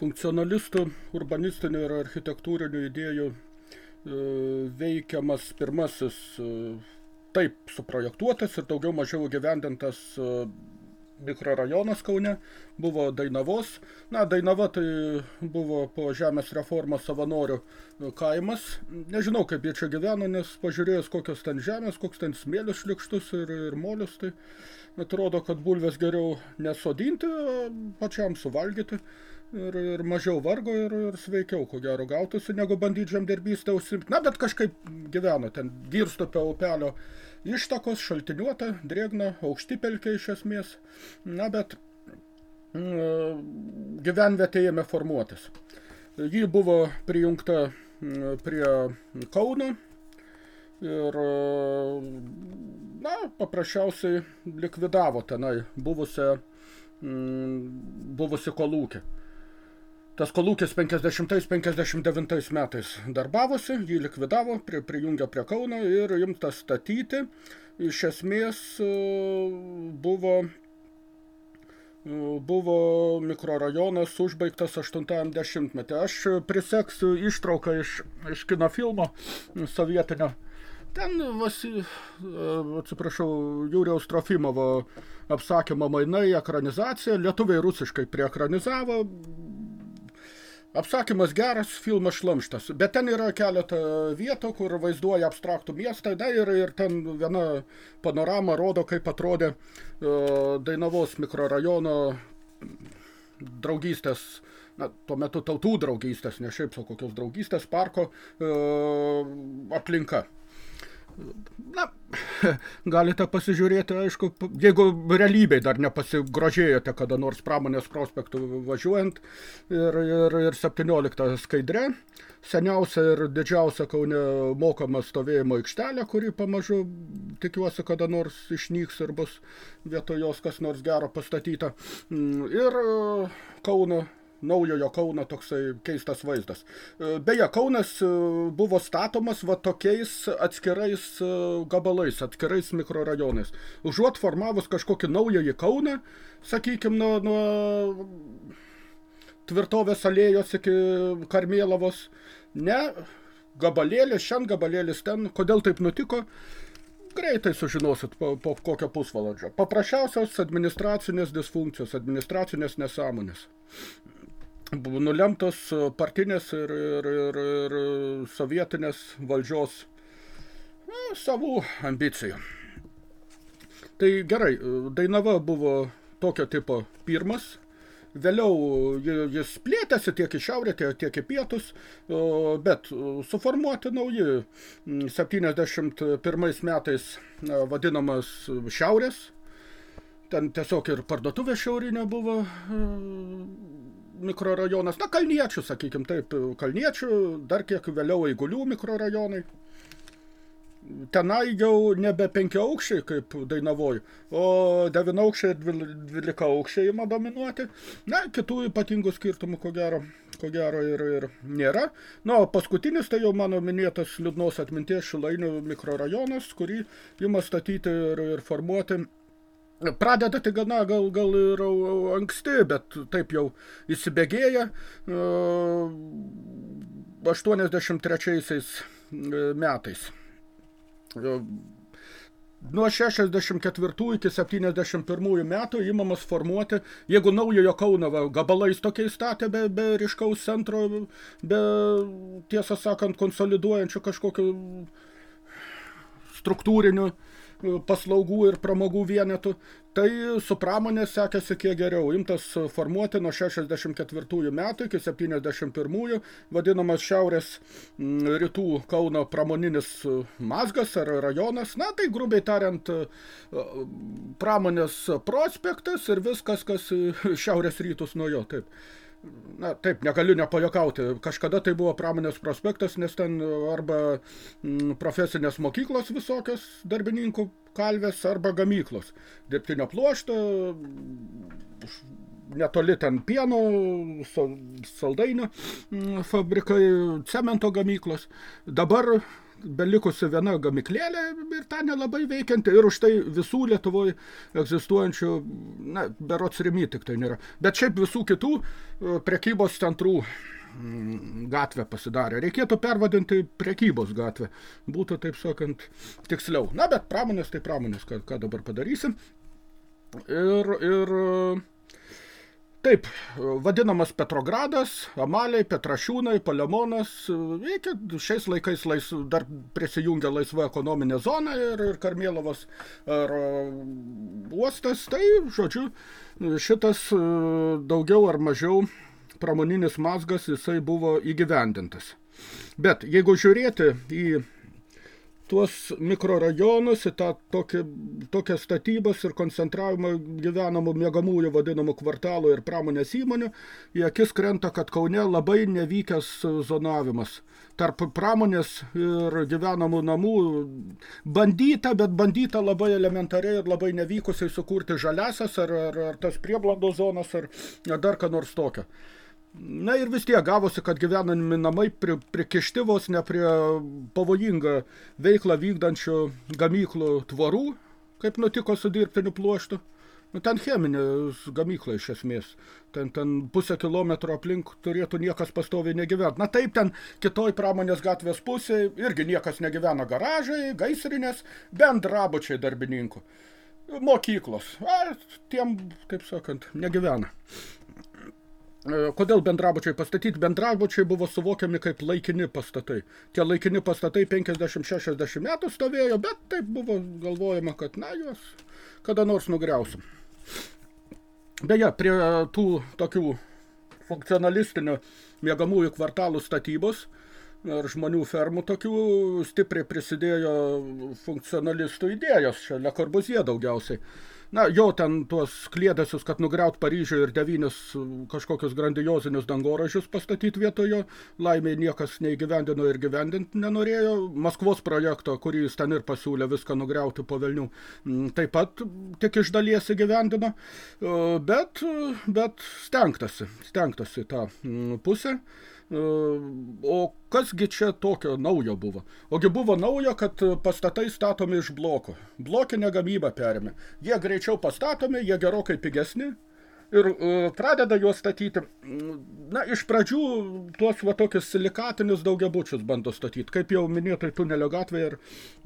funkcionalistų, urbanistinių ir architektūrinių idėjų e, veikiamas pirmasis e, taip suprojektuotas ir daugiau mažiau gyvendintas e, mikrorajonas Kaune, buvo Dainavos. Na, Dainava tai buvo po žemės reformos savanorių kaimas. Nežinau, kaip jie čia gyveno, nes pažiūrėjus kokios ten žemės, koks ten smėlis šlikštus ir, ir molius, tai atrodo, kad bulvės geriau nesodinti, pačiam suvalgyti ir, ir mažiau vargo ir, ir sveikiau, ko gero, gautųsi, negu bandyti žemdirbystę užsimti. Na, bet kažkaip gyveno ten Girstupio upelio ištakos, šaltiniuota, drėgna, aukšti pelkiai iš esmės. Na, bet mm, gyvenvietė ėmė formuotis. Ji buvo prijungta mm, prie Kauno ir na, paprasčiausiai likvidavo tenai buvusią, mm, buvusi kolūkį. Tas kolūkis 50-59 metais darbavosi, jį likvidavo, pri, prijungė prie Kauno ir imtas statyti. Iš esmės e, buvo, e, buvo mikrorajonas užbaigtas 80-metį. Aš priseksiu ištrauką iš, iš kino filmo sovietinio. Ten, vasi, e, atsiprašau, Jūriaus Trofimovo apsakymo mainai, ekranizacija, lietuviai rusiškai priekranizavo, Apsakymas geras, filmas šlamštas, bet ten yra keletą vietų, kur vaizduoja abstraktų miestą, da, ir, ir ten viena panorama rodo, kaip atrodė uh, Dainavos mikrorajono draugystės, na, tuo metu tautų draugystės, ne šiaip sau kokios draugystės parko uh, aplinka. Na, galite pasižiūrėti, aišku, jeigu realybėj dar nepasigrožėjote kada nors pramonės prospektų važiuojant ir, ir, ir 17 skaidre, seniausia ir didžiausia Kaune mokama stovėjimo aikštelė, kuri pamažu tikiuosi kada nors išnyks ir bus vietoj jos kas nors gero pastatyta. Mm, ir Kauno naujojo Kauno toksai keistas vaizdas. E, beje, Kaunas e, buvo statomas va tokiais atskirais e, gabalais, atskirais mikrorajonais. Užuot formavus kažkokį naująjį Kauną, sakykime, nuo, nuo tvirtovės alėjos iki Karmėlavos, ne, gabalėlis, šiandien gabalėlis ten, kodėl taip nutiko, greitai sužinosit po, po kokio pusvalandžio. Paprasčiausios administracinės disfunkcijos, administracinės nesąmonės nulemtos partinės ir, ir, ir, ir sovietinės valdžios na, savų ambicijų. Tai gerai, Dainava buvo tokio tipo pirmas, vėliau jis plėtėsi tiek į šiaurę, tiek į pietus, bet suformuoti nauji 71 metais vadinamas šiaurės, ten tiesiog ir parduotuvė šiaurinė buvo mikrorajonas, na, kalniečių, sakykim taip, kalniečių, dar kiek vėliau eigulių mikrorajonai. Tenai jau nebe penki aukščiai, kaip Dainavoj, o devinaukščiai, dvylika aukščiai ima dominuoti. Na, kitų ypatingų skirtumų, ko gero, ko gero ir, ir nėra. Na, o paskutinis tai jau mano minėtas liūdnos atminties Šilainių mikrorajonas, kurį ima statyti ir, ir formuoti Pradeda tai gana gal, gal ir anksti, bet taip jau įsibėgėja. 83 e, metais. Nuo 64 iki 71 metų įmamas formuoti, jeigu naujojo Kauno gabalais tokiai statė be, be ryškaus centro, be tiesą sakant konsoliduojančių kažkokių struktūrinių paslaugų ir pramogų vienetų, tai su pramonė sekėsi kiek geriau. Imtas formuoti nuo 64 metų iki 71 vadinamas šiaurės rytų Kauno pramoninis mazgas ar rajonas. Na, tai grubiai tariant pramonės prospektas ir viskas, kas šiaurės rytus nuo jo. Taip na taip, negaliu nepajokauti. Kažkada tai buvo pramonės prospektas, nes ten arba mm, profesinės mokyklos visokios darbininkų kalvės, arba gamyklos. Dirbtinio pluošto, netoli ten pieno, saldainių mm, fabrikai, cemento gamyklos. Dabar belikusi viena gamiklėlė ir ta nelabai veikianti ir už tai visų Lietuvoje egzistuojančių, na, berots rimi tik tai nėra. Bet šiaip visų kitų e, prekybos centrų mm, gatvę pasidarė. Reikėtų pervadinti prekybos gatvę. Būtų, taip sakant, tiksliau. Na, bet pramonės tai pramonės, ką, ką dabar padarysim. Ir, ir Taip, vadinamas Petrogradas, Amaliai, Petrašiūnai, Palemonas, iki šiais laikais lais, dar prisijungia laisva ekonominė zona ir, ir Karmėlovas ar uostas, tai, žodžiu, šitas daugiau ar mažiau pramoninis mazgas jisai buvo įgyvendintas. Bet jeigu žiūrėti į tuos mikrorajonus, į tą tokį, tokias statybas ir koncentravimą gyvenamų mėgamųjų vadinamų kvartalų ir pramonės įmonių, į akis krenta, kad Kaune labai nevykęs zonavimas. Tarp pramonės ir gyvenamų namų bandyta, bet bandyta labai elementariai ir labai nevykusiai sukurti žaliasias ar, ar, ar tas prieblando zonas ar, ar dar ką nors tokio. Na ir vis tiek gavosi, kad gyvenami namai pri, prikišti vos ne prie pavojingą veiklą vykdančių gamyklų tvorų, kaip nutiko su dirbtiniu pluoštu. Nu, ten cheminė gamykla iš esmės. Ten, ten pusę kilometro aplink turėtų niekas pastoviai negyventi. Na taip, ten kitoj pramonės gatvės pusėje irgi niekas negyvena garažai, gaisrinės, bendrabučiai darbininkų. Mokyklos. Ar tiem, kaip sakant, negyvena. E, kodėl bendrabučiai pastatyti? Bendrabučiai buvo suvokiami kaip laikini pastatai. Tie laikini pastatai 50-60 metų stovėjo, bet taip buvo galvojama, kad na, juos kada nors nugriausim. Beje, prie tų tokių funkcionalistinių mėgamųjų kvartalų statybos ar žmonių fermų tokių stipriai prisidėjo funkcionalistų idėjos, čia Le Corbusier daugiausiai na, jo ten tuos kliedesius, kad nugriaut Paryžių ir devynis kažkokius grandiozinius dangoražius pastatyti vietojo, laimiai niekas neįgyvendino ir gyvendinti nenorėjo. Maskvos projekto, kurį jis ten ir pasiūlė viską nugriauti po velnių, taip pat tik iš dalies įgyvendino, bet, bet stengtasi, stengtasi tą pusę. O kasgi čia tokio naujo buvo? Ogi buvo naujo, kad pastatai statomi iš bloko. Blokinę gamybą perėmė. Jie greičiau pastatomi, jie gerokai pigesni, ir uh, pradeda juos statyti. Na, iš pradžių tuos va tokius silikatinius daugiabučius bando statyti, kaip jau minėtai tunelio gatvėje ir,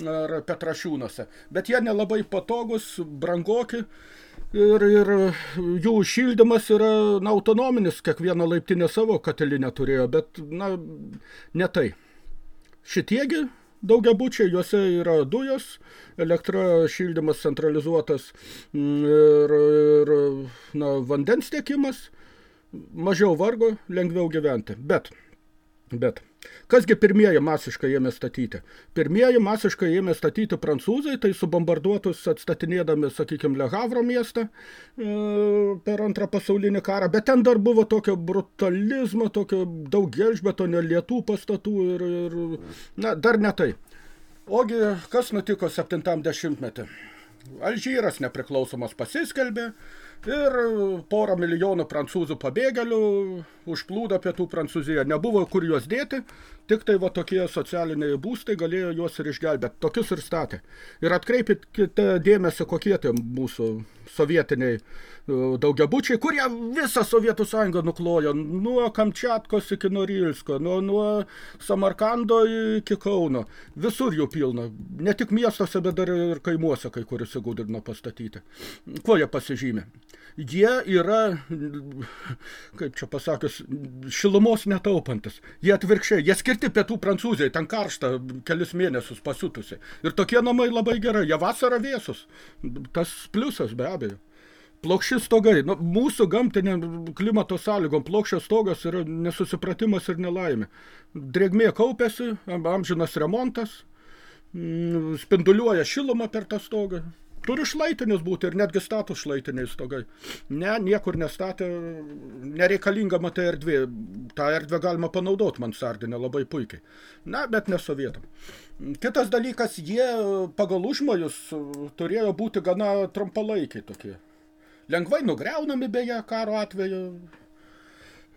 ir Petrašiūnuose. Bet jie nelabai patogus, brangoki ir, ir jų šildymas yra na, autonominis, kiekviena laiptinė savo katilinę turėjo, bet na, ne tai. Šitiegi daugiabučiai, juose yra dujos, elektra šildymas centralizuotas ir, ir na, vandens tiekimas, mažiau vargo, lengviau gyventi. Bet, bet Kasgi pirmieji masiškai ėmė statyti? Pirmieji masiškai ėmė statyti prancūzai, tai subombarduotus atstatinėdami, sakykime, Le Havro miestą e, per antrą pasaulinį karą, bet ten dar buvo tokio brutalizmo, tokio daug gelžbetonio lietų pastatų ir, ir na, dar ne tai. Ogi, kas nutiko 70-metį? Alžyras nepriklausomas pasiskelbė, ir porą milijonų prancūzų pabėgėlių užplūdo pietų Prancūziją. Nebuvo kur juos dėti, tik tai va tokie socialiniai būstai galėjo juos ir išgelbėti. Tokius ir statė. Ir atkreipkite dėmesį, kokie tie mūsų sovietiniai e, daugiabučiai, kurie visą Sovietų sąjungą nuklojo, nuo Kamčiatkos iki Norilsko, nuo, nuo Samarkando iki Kauno. Visur jų pilna. Ne tik miestuose, bet dar ir kaimuose kai kur įsigudrino pastatyti. Kuo jie pasižymė? Jie yra, kaip čia pasakius, šilumos netaupantis. Jie atvirkščiai, jie skirti pietų Prancūzijai, ten karšta kelius mėnesius pasiutusiai. Ir tokie namai labai gerai, jie vasarą vėsus. Tas pliusas be abejo. Plokšči stogai. Nu, mūsų gamtinė klimato sąlygom plokščios stogas yra nesusipratimas ir nelaimė. Drėgmė kaupėsi, amžinas remontas, mm, spinduliuoja šilumą per tą stogą. Turi šlaitinis būti ir netgi status šlaitiniai stogai. Ne, niekur nestatė, nereikalinga matai erdvė. tą erdvę galima panaudoti mansardinę labai puikiai. Na, bet ne sovietam. Kitas dalykas, jie pagal užmojus turėjo būti gana trumpalaikiai tokie. Lengvai nugriaunami beje karo atveju.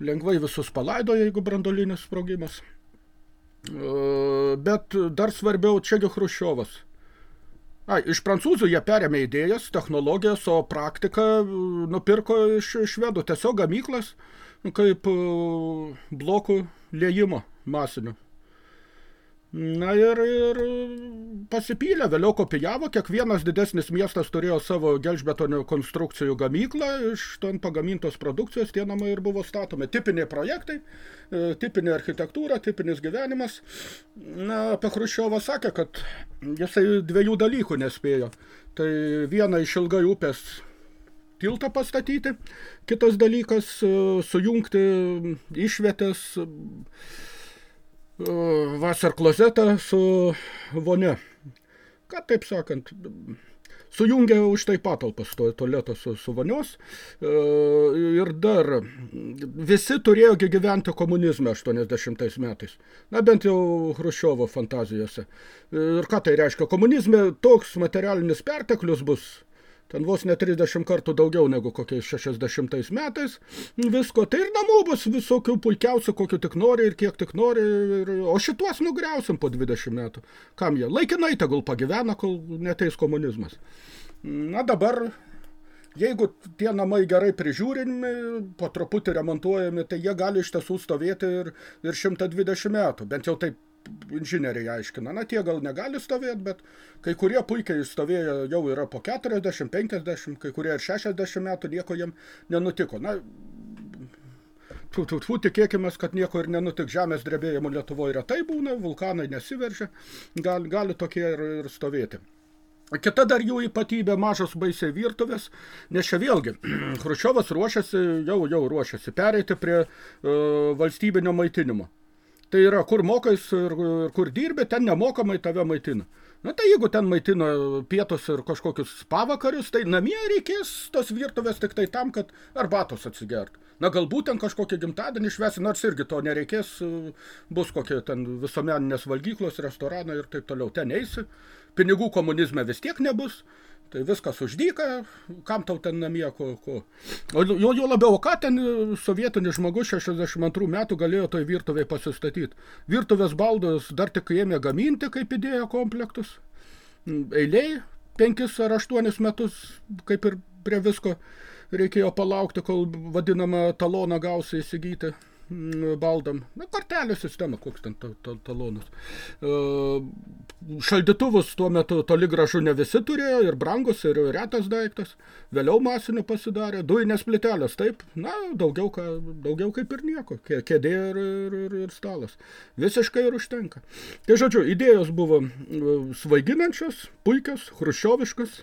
Lengvai visus palaidoja, jeigu brandolinis sprogimas. Bet dar svarbiau, čiagi Hruščiovas. A, iš prancūzų jie perėmė idėjas, technologijas, o praktiką nupirko iš švedų. Tiesiog gamyklas kaip blokų liejimo masinių. Na ir, ir pasipylė, vėliau kopijavo, kiekvienas didesnis miestas turėjo savo gelžbetonio konstrukcijų gamyklą, iš ten pagamintos produkcijos tie namai ir buvo statomi. Tipiniai projektai, e, tipinė architektūra, tipinis gyvenimas. Na, apie Hruščiovą sakė, kad jisai dviejų dalykų nespėjo. Tai viena iš ilgai upės tiltą pastatyti, kitas dalykas e, sujungti išvietės vasar klozetą su vonia. Ką taip sakant, sujungia už tai patalpas to tualeto su, su vonios e, ir dar visi turėjo gyventi komunizme 80 metais. Na bent jau Hruščiovo fantazijose. Ir ką tai reiškia? Komunizme toks materialinis perteklius bus ten vos ne 30 kartų daugiau negu kokiais 60 metais visko, tai ir namų bus visokių puikiausių, kokių tik nori ir kiek tik nori, ir, o šituos nugriausim po 20 metų. Kam jie? Laikinai tegul pagyvena, kol neteis komunizmas. Na dabar Jeigu tie namai gerai prižiūrimi, po truputį remontuojami, tai jie gali iš tiesų stovėti ir, ir 120 metų. Bent jau taip inžinieriai aiškina. Na, tie gal negali stovėti, bet kai kurie puikiai stovėjo jau yra po 40, 50, kai kurie ir 60 metų, nieko jiem nenutiko. Na, tu, tu, tu, tikėkime, kad nieko ir nenutik. Žemės drebėjimų Lietuvoje retai būna, vulkanai nesiveržia, gali, gali tokie ir, ir stovėti. Kita dar jų ypatybė mažos baisiai virtuvės, nes čia vėlgi, Hruščiovas ruošiasi, jau, jau ruošiasi pereiti prie uh, valstybinio maitinimo. Tai yra, kur mokais ir, kur dirbi, ten nemokamai tave maitina. Na tai jeigu ten maitina pietus ir kažkokius pavakarius, tai namie reikės tos virtuvės tik tai tam, kad arbatos atsigert. Na galbūt ten kažkokį gimtadienį švesi, nors irgi to nereikės, bus kokie ten visuomeninės valgyklos, restoranai ir taip toliau. Ten eisi, pinigų komunizme vis tiek nebus, Tai viskas uždyka, kam tau ten namie, ko, ko. O jo, jo labiau, ką ten sovietinis žmogus 62 metų galėjo toj virtuviai pasistatyti. Virtuvės baldus dar tik ėmė gaminti, kaip idėja komplektus. Eiliai, penkis ar aštuonis metus, kaip ir prie visko, reikėjo palaukti, kol vadinamą taloną gausi įsigyti. Baldam. Na, kortelė sistema, koks ten ta, ta, talonus. E, šaldytuvus tuo metu toli gražu ne visi turėjo, ir brangus, ir retas daiktas. Vėliau masinių pasidarė. Dujinės plitelės, taip, na, daugiau, ką, daugiau kaip ir nieko. Kėdė ir, ir, ir, ir stalas. Visiškai ir užtenka. Tai žodžiu, idėjos buvo svaiginančios, puikios, hruščioviškas,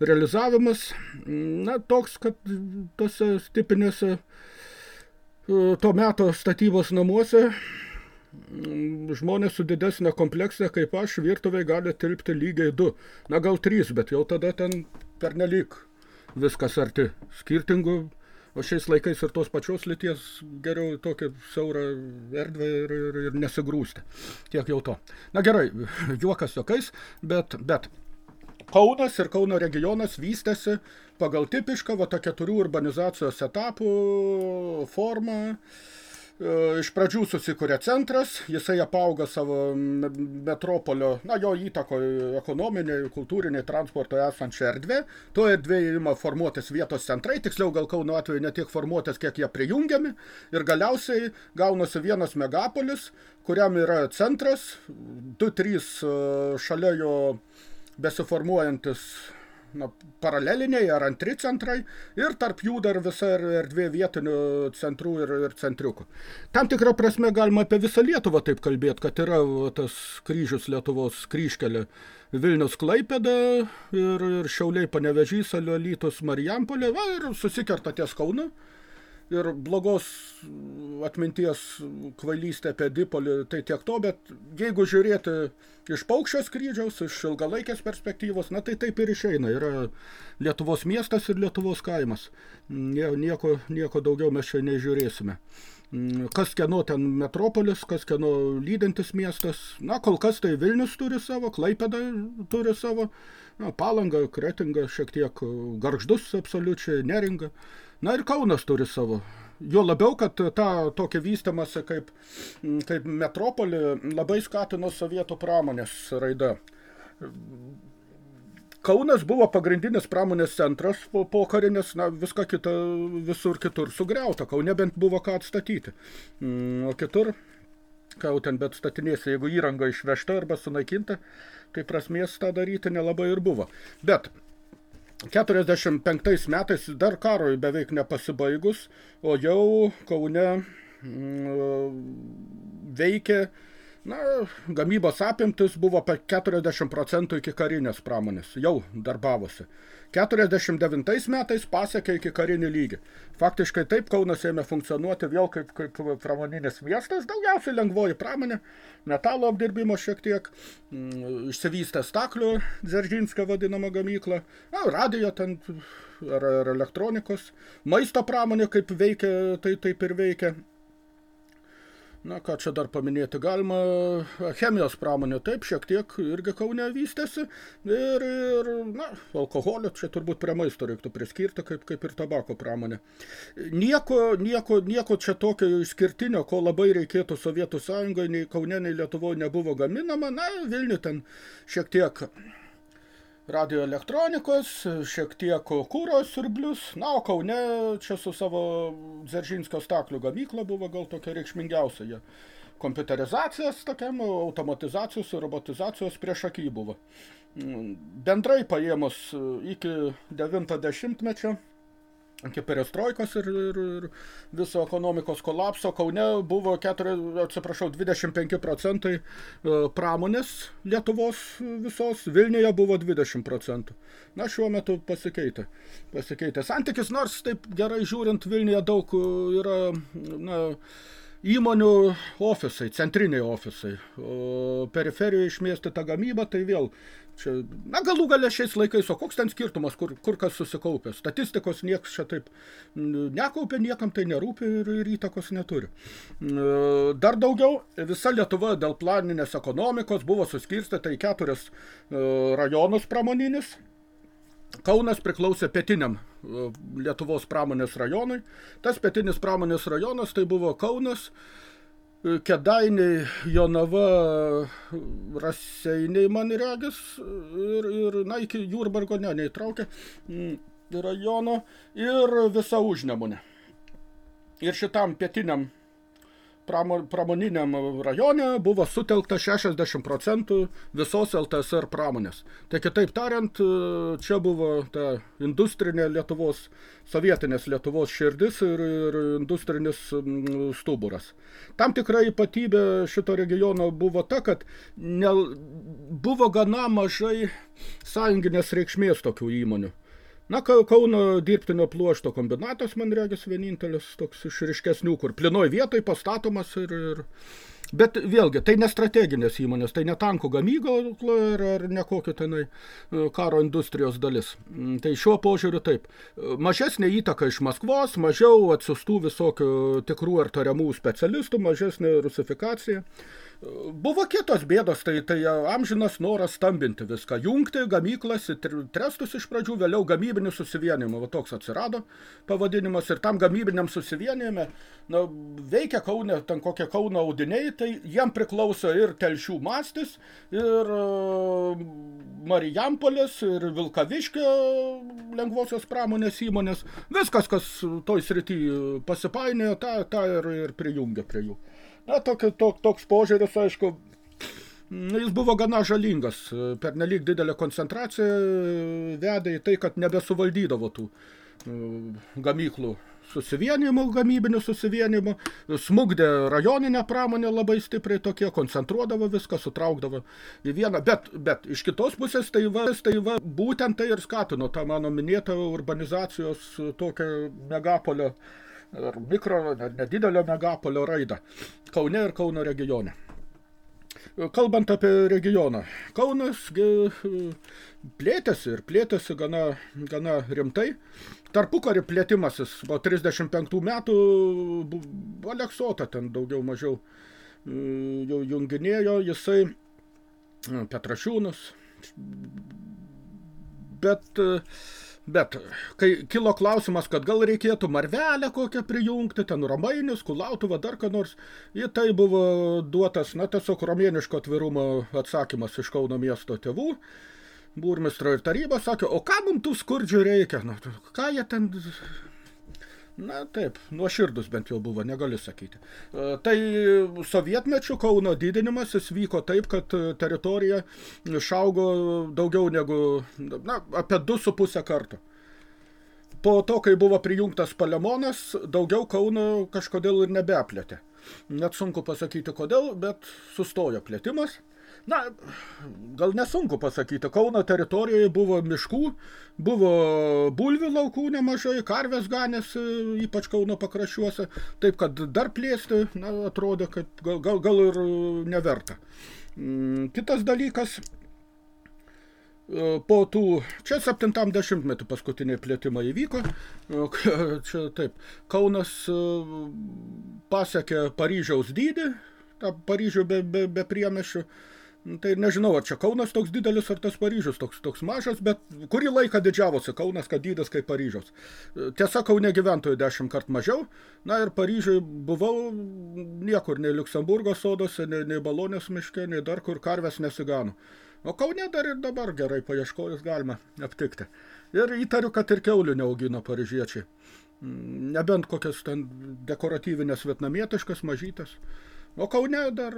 realizavimas, na, toks, kad tose tipinėse to meto statybos namuose žmonės su didesnė kompleksija kaip aš virtuviai gali tilpti lygiai du, na gal trys, bet jau tada ten pernelyg viskas arti skirtingų, o šiais laikais ir tos pačios lyties geriau tokią siaurą erdvę ir, ir, ir nesigrūsti. Tiek jau to. Na gerai, juokas jokais, bet, bet Kaunas ir Kauno regionas vystėsi pagal tipišką va, tą keturių urbanizacijos etapų formą. E, iš pradžių susikuria centras, jisai apauga savo metropolio, na, jo įtako ekonominiai, kultūriniai, transporto esančią erdvę. To erdvėje ima formuotis vietos centrai, tiksliau gal Kauno atveju ne tiek formuotis, kiek jie prijungiami. Ir galiausiai gaunasi vienas megapolis, kuriam yra centras, 2-3 e, šalia jo besiformuojantis na, paraleliniai ar antri centrai ir tarp jų dar visa erdvė vietinių centrų ir, ir centriukų. Tam tikrą prasme galima apie visą Lietuvą taip kalbėti, kad yra tas kryžius Lietuvos kryžkelė Vilnius Klaipėda ir, ir Šiauliai Panevežys, Aliolytus Marijampolė, va, ir susikerta ties Kaunu ir blogos atminties kvailystė apie Dipolį, tai tiek to, bet jeigu žiūrėti iš paukščio skrydžiaus, iš ilgalaikės perspektyvos, na tai taip ir išeina. Yra Lietuvos miestas ir Lietuvos kaimas. Nieko, nieko daugiau mes čia nežiūrėsime. Kas kieno ten metropolis, kas kieno lydintis miestas. Na, kol kas tai Vilnius turi savo, Klaipėda turi savo, na, Palanga, Kretinga, šiek tiek Garždus absoliučiai, Neringa. Na ir Kaunas turi savo. Jo labiau, kad tą tokį vystimąsi kaip, kaip metropolį labai skatino sovietų pramonės raida. Kaunas buvo pagrindinis pramonės centras po, po karinės, na, viską kita, visur kitur sugriauta. Kaune bent buvo ką atstatyti. O kitur, ką ten bet statinėse, jeigu įranga išvežta arba sunaikinta, tai prasmės tą daryti nelabai ir buvo. Bet 45 metais dar karoj beveik nepasibaigus, o jau Kaune mm, veikė Na, gamybos apimtis buvo apie 40 procentų iki karinės pramonės, jau darbavosi. 49 metais pasiekė iki karinį lygį. Faktiškai taip Kaunas ėmė funkcionuoti vėl kaip, kaip pramoninis miestas, daugiausiai lengvoji pramonė, metalo apdirbimo šiek tiek, mm, išsivystė staklių, Dzeržinskio vadinama gamykla, na, radijo ten ar, ar elektronikos, maisto pramonė kaip veikia, tai taip ir veikia. Na, ką čia dar paminėti? Galima, chemijos pramonė taip šiek tiek irgi Kaune vystėsi. Ir, ir na, alkoholio čia turbūt prie maisto reiktų priskirti, kaip, kaip ir tabako pramonė. Nieko, nieko, nieko čia tokio išskirtinio, ko labai reikėtų Sovietų sąjungoje, nei Kaune, nei Lietuvoje nebuvo gaminama, na, Vilnių ten šiek tiek radioelektronikos, šiek tiek kūro siurblius, na, o Kaune čia su savo Dzeržinskio staklių gamykla buvo gal tokia reikšmingiausia. Jie kompiuterizacijas tokiam, automatizacijos ir robotizacijos prieš akį buvo. Bendrai paėmus iki 90-mečio iki perestroikos ir, ir, ir viso ekonomikos kolapso Kaune buvo 4, atsiprašau, 25 procentai e, pramonės Lietuvos visos, Vilniuje buvo 20 procentų. Na, šiuo metu pasikeitė. pasikeitė. Santykis, nors taip gerai žiūrint, Vilniuje daug yra, na, įmonių ofisai, centriniai ofisai, o periferijoje išmėstyta gamyba, tai vėl čia, na galų galia šiais laikais, o koks ten skirtumas, kur, kur kas susikaupė. Statistikos nieks čia taip nekaupė, niekam tai nerūpi ir, ir įtakos neturi. Dar daugiau, visa Lietuva dėl planinės ekonomikos buvo suskirstyta į keturis rajonus pramoninis, Kaunas priklausė pietiniam e, Lietuvos pramonės rajonui. Tas pietinis pramonės rajonas tai buvo Kaunas, e, Kedainiai, Jonava, Raseiniai, man regis, ir, ir na, iki Jurbargo ne, neįtraukė rajono, ir visa užnemunė. Ir šitam pietiniam pramoniniam rajone buvo sutelkta 60 procentų visos LTSR pramonės. Tai kitaip tariant, čia buvo ta industrinė Lietuvos, sovietinės Lietuvos širdis ir, ir industrinis stuburas. Tam tikra ypatybė šito regiono buvo ta, kad ne, buvo gana mažai sąjunginės reikšmės tokių įmonių. Na, Kauno dirbtinio pluošto kombinatas, man regis, vienintelis toks iš ryškesnių, kur plinoj vietoj pastatomas ir, ir... Bet vėlgi, tai ne strateginės įmonės, tai ne tankų gamykla ar, ar ne kokio tenai e, karo industrijos dalis. Mm, tai šiuo požiūriu taip. Mažesnė įtaka iš Maskvos, mažiau atsistų visokių tikrų ar tariamų specialistų, mažesnė rusifikacija. Buvo kitos bėdos, tai, tai amžinas noras stambinti viską, jungti gamyklas, trestus iš pradžių, vėliau gamybinį susivienimą, va toks atsirado pavadinimas ir tam gamybiniam susivienime, na, veikia Kaune, ten kokie Kauno audiniai, tai jiem priklauso ir Telšių mastis, ir uh, Marijampolės, ir Vilkaviškio lengvosios pramonės įmonės, viskas, kas toj srity pasipainėjo, tą, tą ir, ir prijungia prie jų. Na, tokia, tok, toks požiūris, aišku, jis buvo gana žalingas. Per nelik didelę koncentraciją vedė į tai, kad nebesuvaldydavo tų gamyklų susivienimų, gamybinių susivienimų, smugdė rajoninę pramonę labai stipriai tokie, koncentruodavo viską, sutraukdavo į vieną, bet, bet iš kitos pusės tai va, tai va būtent tai ir skatino tą mano minėtą urbanizacijos tokią megapolio ar mikro, ar nedidelio megapolio raidą Kaune ir Kauno regione. Kalbant apie regioną, Kaunas plėtėsi ir plėtėsi gana, gana rimtai. Tarpukarį plėtimasis po 35 metų Aleksuota ten daugiau mažiau jau junginėjo, jisai Petrašiūnus, bet, bet kai kilo klausimas, kad gal reikėtų marvelę kokią prijungti, ten romainius, kulautuvą, dar ką nors, į tai buvo duotas, na, tiesiog romėniško atvirumo atsakymas iš Kauno miesto tėvų, burmistro ir taryba sakė, o ką mums tų skurdžių reikia, nu, ką jie ten Na taip, nuoširdus bent jau buvo, negali sakyti. E, tai sovietmečių Kauno didinimas jis vyko taip, kad teritorija išaugo daugiau negu, na, apie 2,5 karto. Po to, kai buvo prijungtas Palemonas, daugiau Kauno kažkodėl ir nebeplėtė. Net sunku pasakyti kodėl, bet sustojo plėtimas. Na, gal nesunku pasakyti, Kauno teritorijoje buvo miškų, buvo bulvių laukų nemažai, karvės ganėsi, ypač Kauno pakraščiuose, taip kad dar plėsti, na, atrodė, kad gal, gal, gal ir neverta. Mm, kitas dalykas, e, po tų, čia 70-metį paskutiniai plėtimai įvyko, e, čia taip, Kaunas e, pasiekė Paryžiaus dydį, tą Paryžių be, be, be priemešių, tai nežinau, ar čia Kaunas toks didelis, ar tas Paryžius toks, toks mažas, bet kurį laiką didžiavosi Kaunas, kad dydis kaip Paryžiaus. Tiesa, Kaune gyventojų dešimt kart mažiau, na ir Paryžiui buvau niekur, nei Liuksemburgo sodose, nei, nei Balonės miške, nei dar kur karvės nesigano. O Kaune dar ir dabar gerai paieškojus galima aptikti. Ir įtariu, kad ir keulių neaugino paryžiečiai. Nebent kokias ten dekoratyvinės vietnamietiškas, mažytas. O Kaune dar,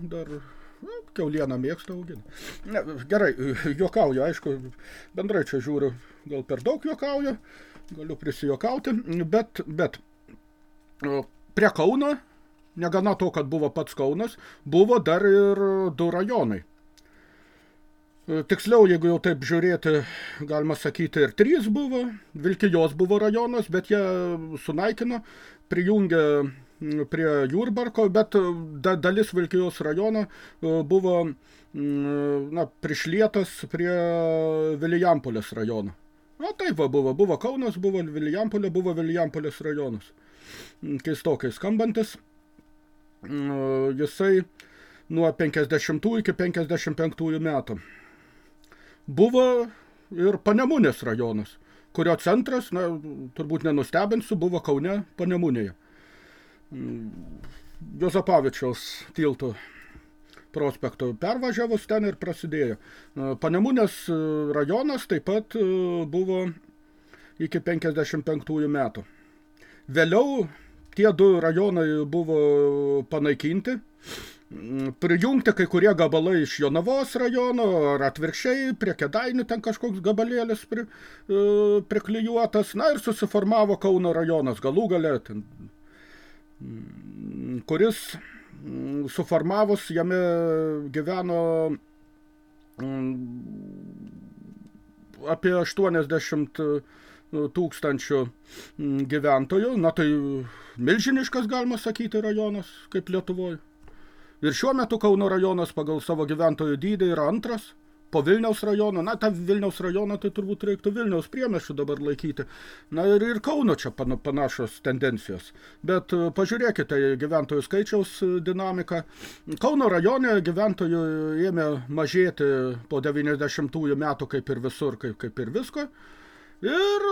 dar Na, keulieną mėgsta augina. Ne, gerai, juokauju, aišku, bendrai čia žiūriu, gal per daug juokauju, galiu prisijokauti, bet, bet prie Kauno, negana to, kad buvo pats Kaunas, buvo dar ir du rajonai. Tiksliau, jeigu jau taip žiūrėti, galima sakyti, ir trys buvo. Vilkijos buvo rajonas, bet jie sunaikino, prijungė prie Jurbarko, bet e, da, dalis Vilkijos rajono e, buvo na, prišlietas prie Vilijampolės rajono. Na taip va buvo, buvo Kaunas, buvo Vilijampolė, buvo Vilijampolės rajonas. Keistokai skambantis. Jisai nuo 50 iki 55 metų. Buvo ir Panemunės rajonas, kurio centras, na, turbūt nenustebinsiu, buvo Kaune Panemunėje. Jozapavičiaus tiltų prospekto pervažiavus ten ir prasidėjo. Panemunės rajonas taip pat e, buvo iki 55 metų. Vėliau tie du rajonai buvo panaikinti, prijungti kai kurie gabalai iš Jonavos rajono ar atvirkščiai prie Kedainių ten kažkoks gabalėlis pri, e, priklijuotas, na ir susiformavo Kauno rajonas galų gale, ten kuris mm, suformavus jame gyveno mm, apie 80 tūkstančių mm, gyventojų, na tai milžiniškas, galima sakyti, rajonas, kaip Lietuvoje. Ir šiuo metu Kauno rajonas pagal savo gyventojų dydį yra antras – po Vilniaus rajono, na, tą Vilniaus rajoną tai turbūt reiktų Vilniaus priemešų dabar laikyti. Na ir, ir Kauno čia panašios tendencijos. Bet e, pažiūrėkite gyventojų skaičiaus e, dinamiką. Kauno rajone gyventojų ėmė mažėti po 90-ųjų metų kaip ir visur, kaip, kaip ir visko. Ir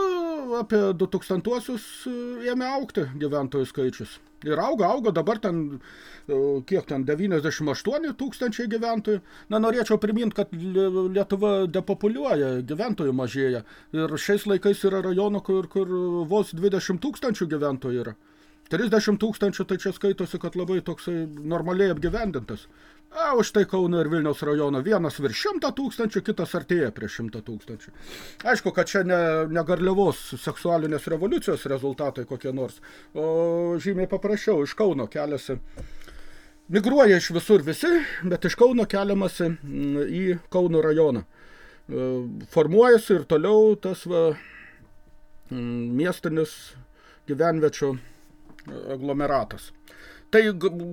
apie 2000-uosius ėmė aukti gyventojų skaičius. Ir auga, auga, dabar ten, kiek ten, 98 tūkstančiai gyventojų. Na, norėčiau priminti, kad Lietuva depopuliuoja, gyventojų mažėja. Ir šiais laikais yra rajonų, kur, kur vos 20 tūkstančių gyventojų yra. 30 tūkstančių tai čia skaitosi, kad labai toksai normaliai apgyvendintas. A, už tai Kauno ir Vilniaus rajono vienas virš šimtą tūkstančių, kitas artėja prie šimtą tūkstančių. Aišku, kad čia ne, ne garliavos seksualinės revoliucijos rezultatai kokie nors, o žymiai paprasčiau, iš Kauno keliasi. Migruoja iš visur visi, bet iš Kauno keliamasi mm, į Kauno rajoną. E, formuojasi ir toliau tas va, mm, miestinis gyvenviečių aglomeratas. Tai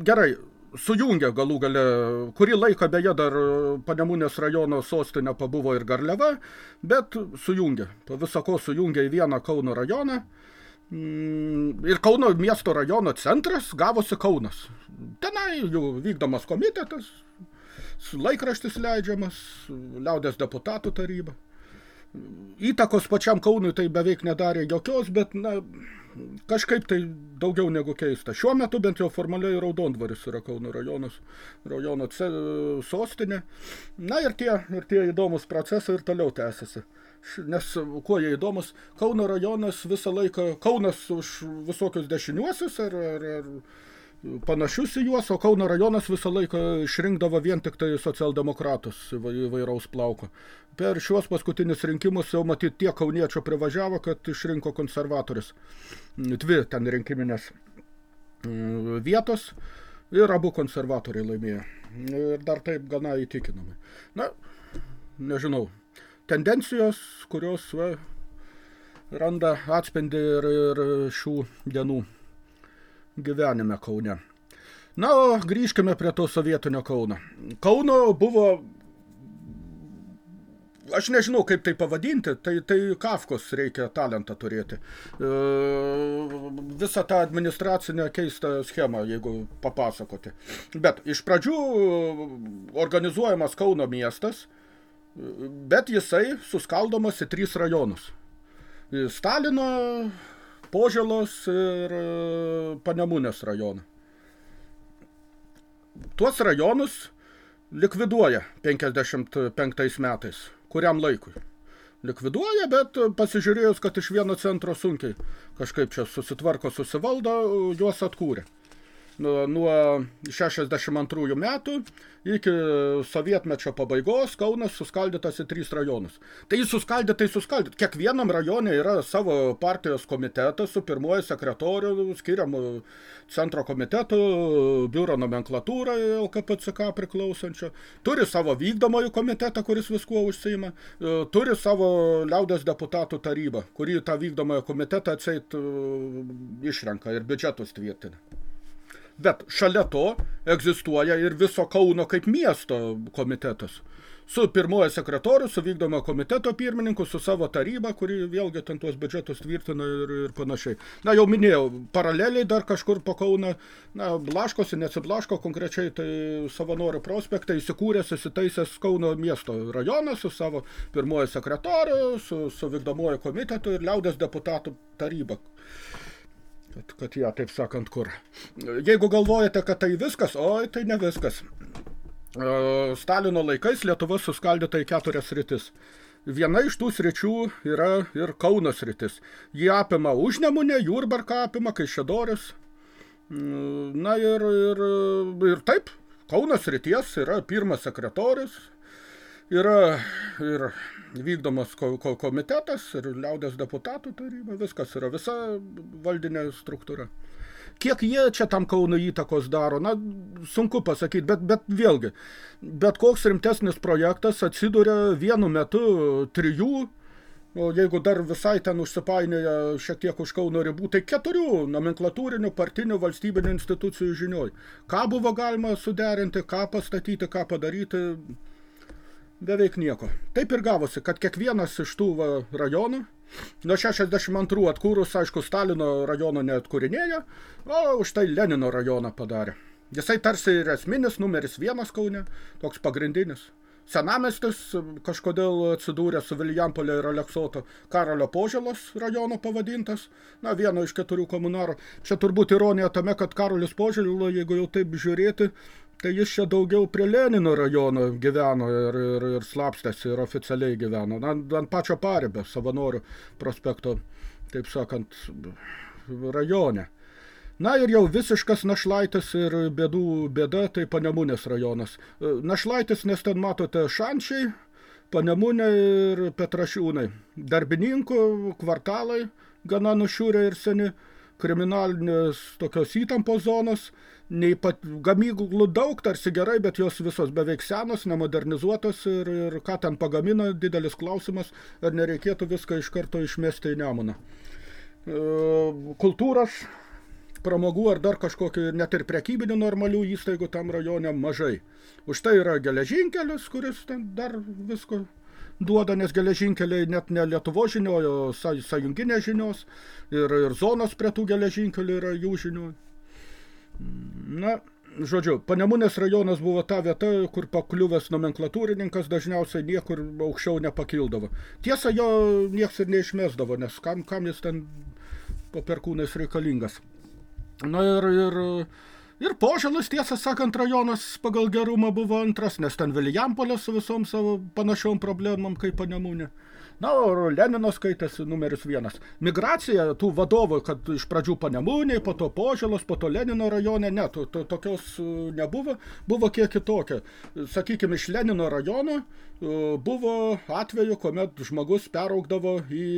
gerai, sujungia galų gale, kurį laiką beje dar Panemunės rajono sostinė pabuvo ir Garliava, bet sujungia, po visako sujungia į vieną Kauno rajoną. Mm, ir Kauno miesto rajono centras gavosi Kaunas. Tenai jau vykdomas komitetas, laikraštis leidžiamas, liaudės deputatų taryba. Įtakos pačiam Kaunui tai beveik nedarė jokios, bet na, kažkaip tai daugiau negu keista. Šiuo metu bent jau formaliai Raudondvaris yra Kauno rajonas, rajono sostinė. Na ir tie, ir tie įdomus procesai ir toliau tęsiasi. Nes kuo jie įdomus, Kauno rajonas visą laiką, Kaunas už visokius dešiniuosius ar, ar, ar panašius į juos, o Kauno rajonas visą laiką išrinkdavo vien tik tai socialdemokratus įvairaus plauko. Per šiuos paskutinius rinkimus jau matyti tiek kauniečių privažiavo, kad išrinko konservatorius. Dvi ten rinkiminės mm, vietos ir abu konservatoriai laimėjo. Ir dar taip gana įtikinamai. Na, nežinau, tendencijos, kurios va, randa atspendį ir, ir šių dienų gyvenime Kaune. Na, o grįžkime prie to sovietinio Kauno. Kauno buvo, aš nežinau, kaip tai pavadinti, tai, tai Kafkos reikia talentą turėti. E, visą tą administracinę keistą schemą, jeigu papasakoti. Bet iš pradžių organizuojamas Kauno miestas, bet jisai suskaldomas į trys rajonus. Stalino Poželos ir e, Panemunės rajoną. Tuos rajonus likviduoja 55 metais, kuriam laikui. Likviduoja, bet pasižiūrėjus, kad iš vieno centro sunkiai kažkaip čia susitvarko, susivaldo, juos atkūrė nuo, nuo 62 metų iki sovietmečio pabaigos Kaunas suskaldytas į trys rajonus. Tai jis suskaldė, tai suskaldė. Kiekvienam rajone yra savo partijos komitetas su pirmuoju sekretoriu, skiriamu centro komitetu, biuro nomenklatūrą LKPCK priklausančio. Turi savo vykdomojų komitetą, kuris viskuo užsiima. Turi savo liaudės deputatų tarybą, kuri tą vykdomąją komitetą atseit išrenka ir biudžetus tvirtina. Bet šalia to egzistuoja ir viso Kauno kaip miesto komitetas. Su pirmojo sekretoriu, su vykdomo komiteto pirmininku, su savo taryba, kuri vėlgi ten tuos biudžetus tvirtina ir, ir panašiai. Na, jau minėjau, paraleliai dar kažkur po Kauną, na, blaškosi, nesiblaško konkrečiai, tai savanorių prospektai įsikūręs, įsitaisęs Kauno miesto rajonas su savo pirmojo sekretoriu, su, su vykdomojo komitetu ir liaudės deputatų taryba kad, kad ją, taip sakant, kur. Jeigu galvojate, kad tai viskas, oi, tai ne viskas. Stalino laikais Lietuva suskaldyta į keturias rytis. Viena iš tų sričių yra ir Kaunas rytis. Jį apima Užnemunė, Jurbarką apima, Kaišėdoris. Na ir, ir, ir taip, Kaunas ryties yra pirmas sekretorius, yra ir vykdomas ko, ko, komitetas ir liaudės deputatų taryba, viskas yra visa valdinė struktūra. Kiek jie čia tam Kauno įtakos daro, na, sunku pasakyti, bet, bet vėlgi, bet koks rimtesnis projektas atsiduria vienu metu trijų, o jeigu dar visai ten užsipainėja šiek tiek už Kauno ribų, tai keturių nomenklatūrinių, partinių, valstybinių institucijų žinioj. Ką buvo galima suderinti, ką pastatyti, ką padaryti, beveik nieko. Taip ir gavosi, kad kiekvienas iš tų va, rajonų, nuo 62 atkūrus, aišku, Stalino rajono neatkūrinėjo, o už tai Lenino rajoną padarė. Jisai tarsi ir esminis numeris vienas Kaune, toks pagrindinis. Senamestis kažkodėl atsidūrė su Viljampolė ir Aleksoto Karolio Poželos rajono pavadintas, na, vieno iš keturių komunarų. Čia turbūt ironija tame, kad Karolis Poželo, jeigu jau taip žiūrėti, Tai jis čia daugiau prie Lenino rajono gyveno ir, ir, ir slapstėsi ir oficialiai gyveno. Ant, ant pačio paribio, savanorių prospekto, taip sakant, rajone. Na ir jau visiškas našlaitis ir bėdų bėda, tai Panemunės rajonas. Našlaitis, nes ten matote šančiai, Panemunė ir Petrašiūnai. Darbininkų kvartalai gana nušiūrė ir seni kriminalinės tokios įtampos zonos, nei pat gamyklų daug, tarsi gerai, bet jos visos beveik senos, nemodernizuotos ir, ir ką ten pagamina, didelis klausimas, ar nereikėtų viską iš karto išmesti į nemuną. E, kultūros, pramogų ar dar kažkokių net ir prekybinių normalių įstaigų tam rajone mažai. Už tai yra geležinkelis, kuris ten dar visko duoda, nes geležinkeliai net ne Lietuvo žiniojo, sąjunginė žinios ir, ir zonos prie tų geležinkelių yra jų žinių. Na, žodžiu, Panemunės rajonas buvo ta vieta, kur pakliuvęs nomenklatūrininkas dažniausiai niekur aukščiau nepakildavo. Tiesa, jo nieks ir neišmesdavo, nes kam, kam jis ten po perkūnais reikalingas. Na ir, ir, ir poželas, tiesą sakant, rajonas pagal gerumą buvo antras, nes ten Vilijampolė su visom savo panašiom problemom kaip Panemunė. Na, o Lenino skaitėsi numeris vienas. Migracija tų vadovų, kad iš pradžių Panemuniai, po to Poželos, po to Lenino rajone, ne, to, to, tokios e, nebuvo, buvo kiek kitokia. Sakykime, iš Lenino rajono e, buvo atveju, kuomet žmogus peraugdavo į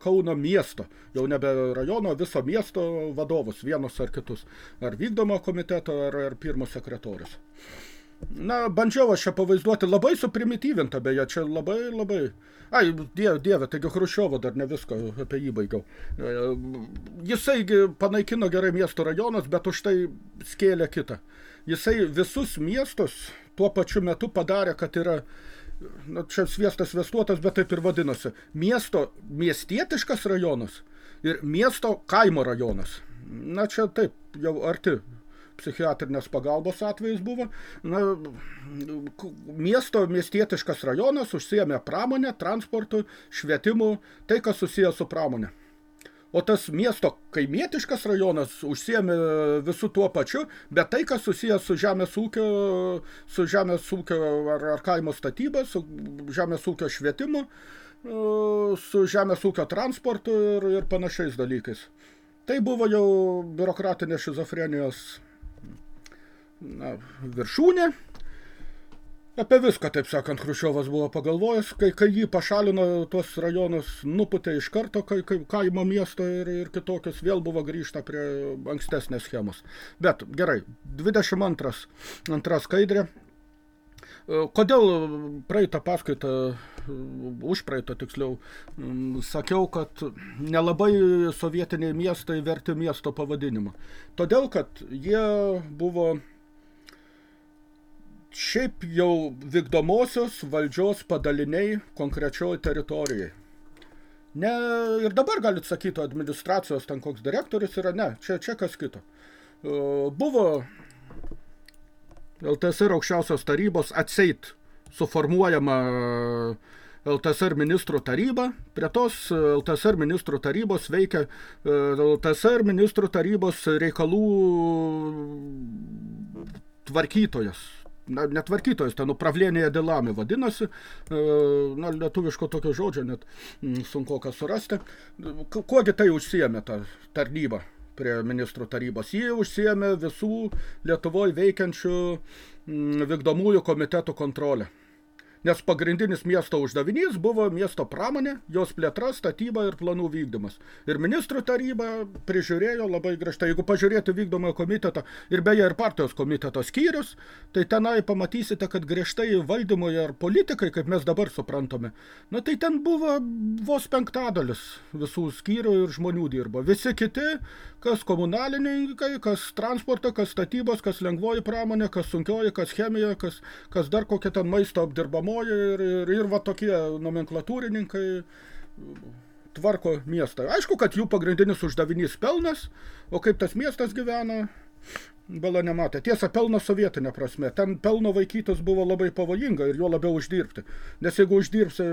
Kauno miesto, jau nebe rajono, viso miesto vadovus, vienus ar kitus. Ar vykdomo komiteto, ar, ar pirmo sekretorius. Na, bandžiau aš čia pavaizduoti labai suprimityvintą, beje, čia labai, labai... Ai, dieve, dieve, taigi Hruščiovo dar ne viską apie jį baigiau. E, jisai panaikino gerai miesto rajonus, bet už tai skėlė kitą. Jisai visus miestus tuo pačiu metu padarė, kad yra na, čia sviestas vestuotas, bet taip ir vadinosi. Miesto miestietiškas rajonas ir miesto kaimo rajonas. Na, čia taip, jau arti psichiatrinės pagalbos atvejais buvo. Na, miesto miestietiškas rajonas užsiėmė pramonę, transportų, švietimu, tai, kas susijęs su pramonė. O tas miesto kaimietiškas rajonas užsiėmė visų tuo pačiu, bet tai, kas susijęs su žemės ūkio, su žemės ūkio ar, ar kaimo statyba, su žemės ūkio švietimu, su žemės ūkio transportu ir, ir panašiais dalykais. Tai buvo jau biurokratinės šizofrenijos na, viršūnė. Apie viską, taip sakant, Hruščiovas buvo pagalvojęs, kai, kai jį pašalino tuos rajonus, nuputė iš karto kai, kai, kaimo miesto ir, ir kitokius, vėl buvo grįžta prie ankstesnės schemos. Bet gerai, 22 antra skaidrė. Kodėl praeitą paskaitą, užpraeitą tiksliau, sakiau, kad nelabai sovietiniai miestai verti miesto pavadinimą. Todėl, kad jie buvo šiaip jau vykdomosios valdžios padaliniai konkrečioj teritorijai. Ne, ir dabar galit sakyti, administracijos ten koks direktorius yra, ne, čia, čia kas kito. Buvo LTSR aukščiausios tarybos atseit suformuojama LTSR ministrų taryba. Prie tos LTSR ministrų tarybos veikia LTSR ministrų tarybos reikalų tvarkytojas, na, netvarkytojas, ten upravlėnėje dėlami vadinasi, e, na, lietuviško tokio žodžio net mm, sunku ką surasti. Kuogi tai užsiemė ta tarnyba prie ministrų tarybos? Jie užsiemė visų Lietuvoje veikiančių mm, vykdomųjų komitetų kontrolę nes pagrindinis miesto uždavinys buvo miesto pramonė, jos plėtra, statyba ir planų vykdymas. Ir ministrų taryba prižiūrėjo labai griežtai. Jeigu pažiūrėti vykdomą komitetą ir beje ir partijos komiteto skyrius, tai tenai pamatysite, kad griežtai valdymoje ar politikai, kaip mes dabar suprantame, na tai ten buvo vos penktadalis visų skyrių ir žmonių dirbo. Visi kiti, kas komunalininkai, kas transporto, kas statybos, kas lengvoji pramonė, kas sunkioji, kas chemija, kas, kas dar kokia ten maisto apdirbama varomoji ir, ir, ir va tokie nomenklatūrininkai tvarko miestą. Aišku, kad jų pagrindinis uždavinys pelnas, o kaip tas miestas gyvena, bala nematė. Tiesa, pelno sovietinė prasme. Ten pelno vaikytis buvo labai pavojinga ir jo labiau uždirbti. Nes jeigu uždirbsi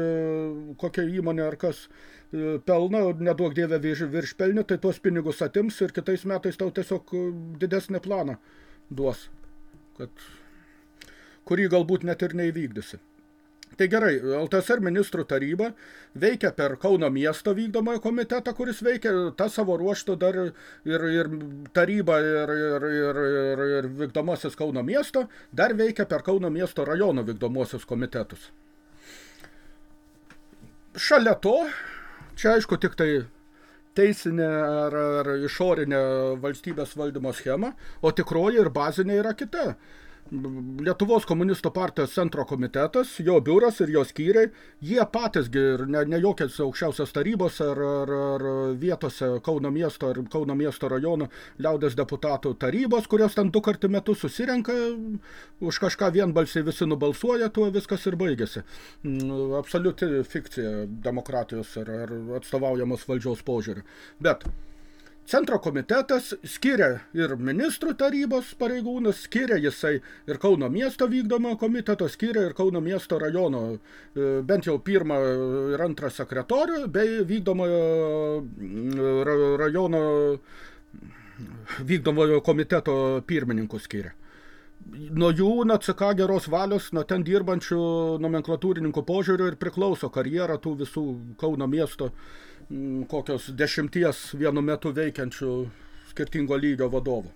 kokia įmonė ar kas e, pelną, neduok dievę virš, pelnį, tai tuos pinigus atims ir kitais metais tau tiesiog didesnį planą duos, kad, kurį galbūt net ir neįvykdysi. Tai gerai, LTSR ministrų taryba veikia per Kauno miesto vykdomąjį komitetą, kuris veikia tą savo ruoštų dar ir, ir taryba ir, ir, ir, ir, ir vykdomasis Kauno miesto, dar veikia per Kauno miesto rajono vykdomosius komitetus. Šalia to, čia aišku tik tai teisinė ar, ar išorinė valstybės valdymo schema, o tikroji ir bazinė yra kita – Lietuvos komunistų partijos centro komitetas, jo biuras ir jo skyriai, jie patysgi ir ne, ne jokias aukščiausios tarybos ar, ar, ar vietose Kauno miesto ar Kauno miesto rajono liaudės deputatų tarybos, kurios ten du kartų metu susirenka, už kažką vienbalsiai visi nubalsuoja, tuo viskas ir baigėsi. Mm, absoliuti fikcija demokratijos ar, ar atstovaujamos valdžiaus požiūrių. Bet Centro komitetas skiria ir ministrų tarybos pareigūnus, skiria jisai ir Kauno miesto vykdomo komiteto, skiria ir Kauno miesto rajono, e, bent jau pirmą ir antrą sekretorių, bei vykdomojo rajono vykdomojo komiteto pirmininkų skiria. Nuo jų, nuo CK geros valios, nuo ten dirbančių nomenklatūrininkų požiūrių ir priklauso karjera tų visų Kauno miesto kokios dešimties vienu metu veikiančių skirtingo lygio vadovų.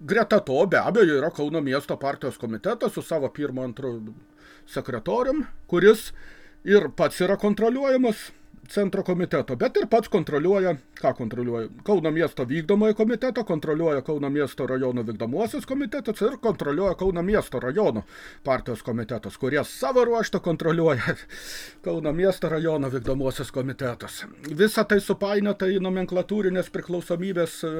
Greta to be abejo yra Kauno miesto partijos komitetas su savo pirmo antru sekretorium, kuris ir pats yra kontroliuojamas centro komiteto, bet ir pats kontroliuoja, ką kontroliuoja, Kauno miesto vykdomojo komiteto, kontroliuoja Kauno miesto rajono vykdomuosius komitetas ir kontroliuoja Kauno miesto rajono partijos komitetas, kurie savo ruoštą kontroliuoja Kauno miesto rajono vykdomuosius komitetas. Visa tai supainiota į nomenklatūrinės priklausomybės e,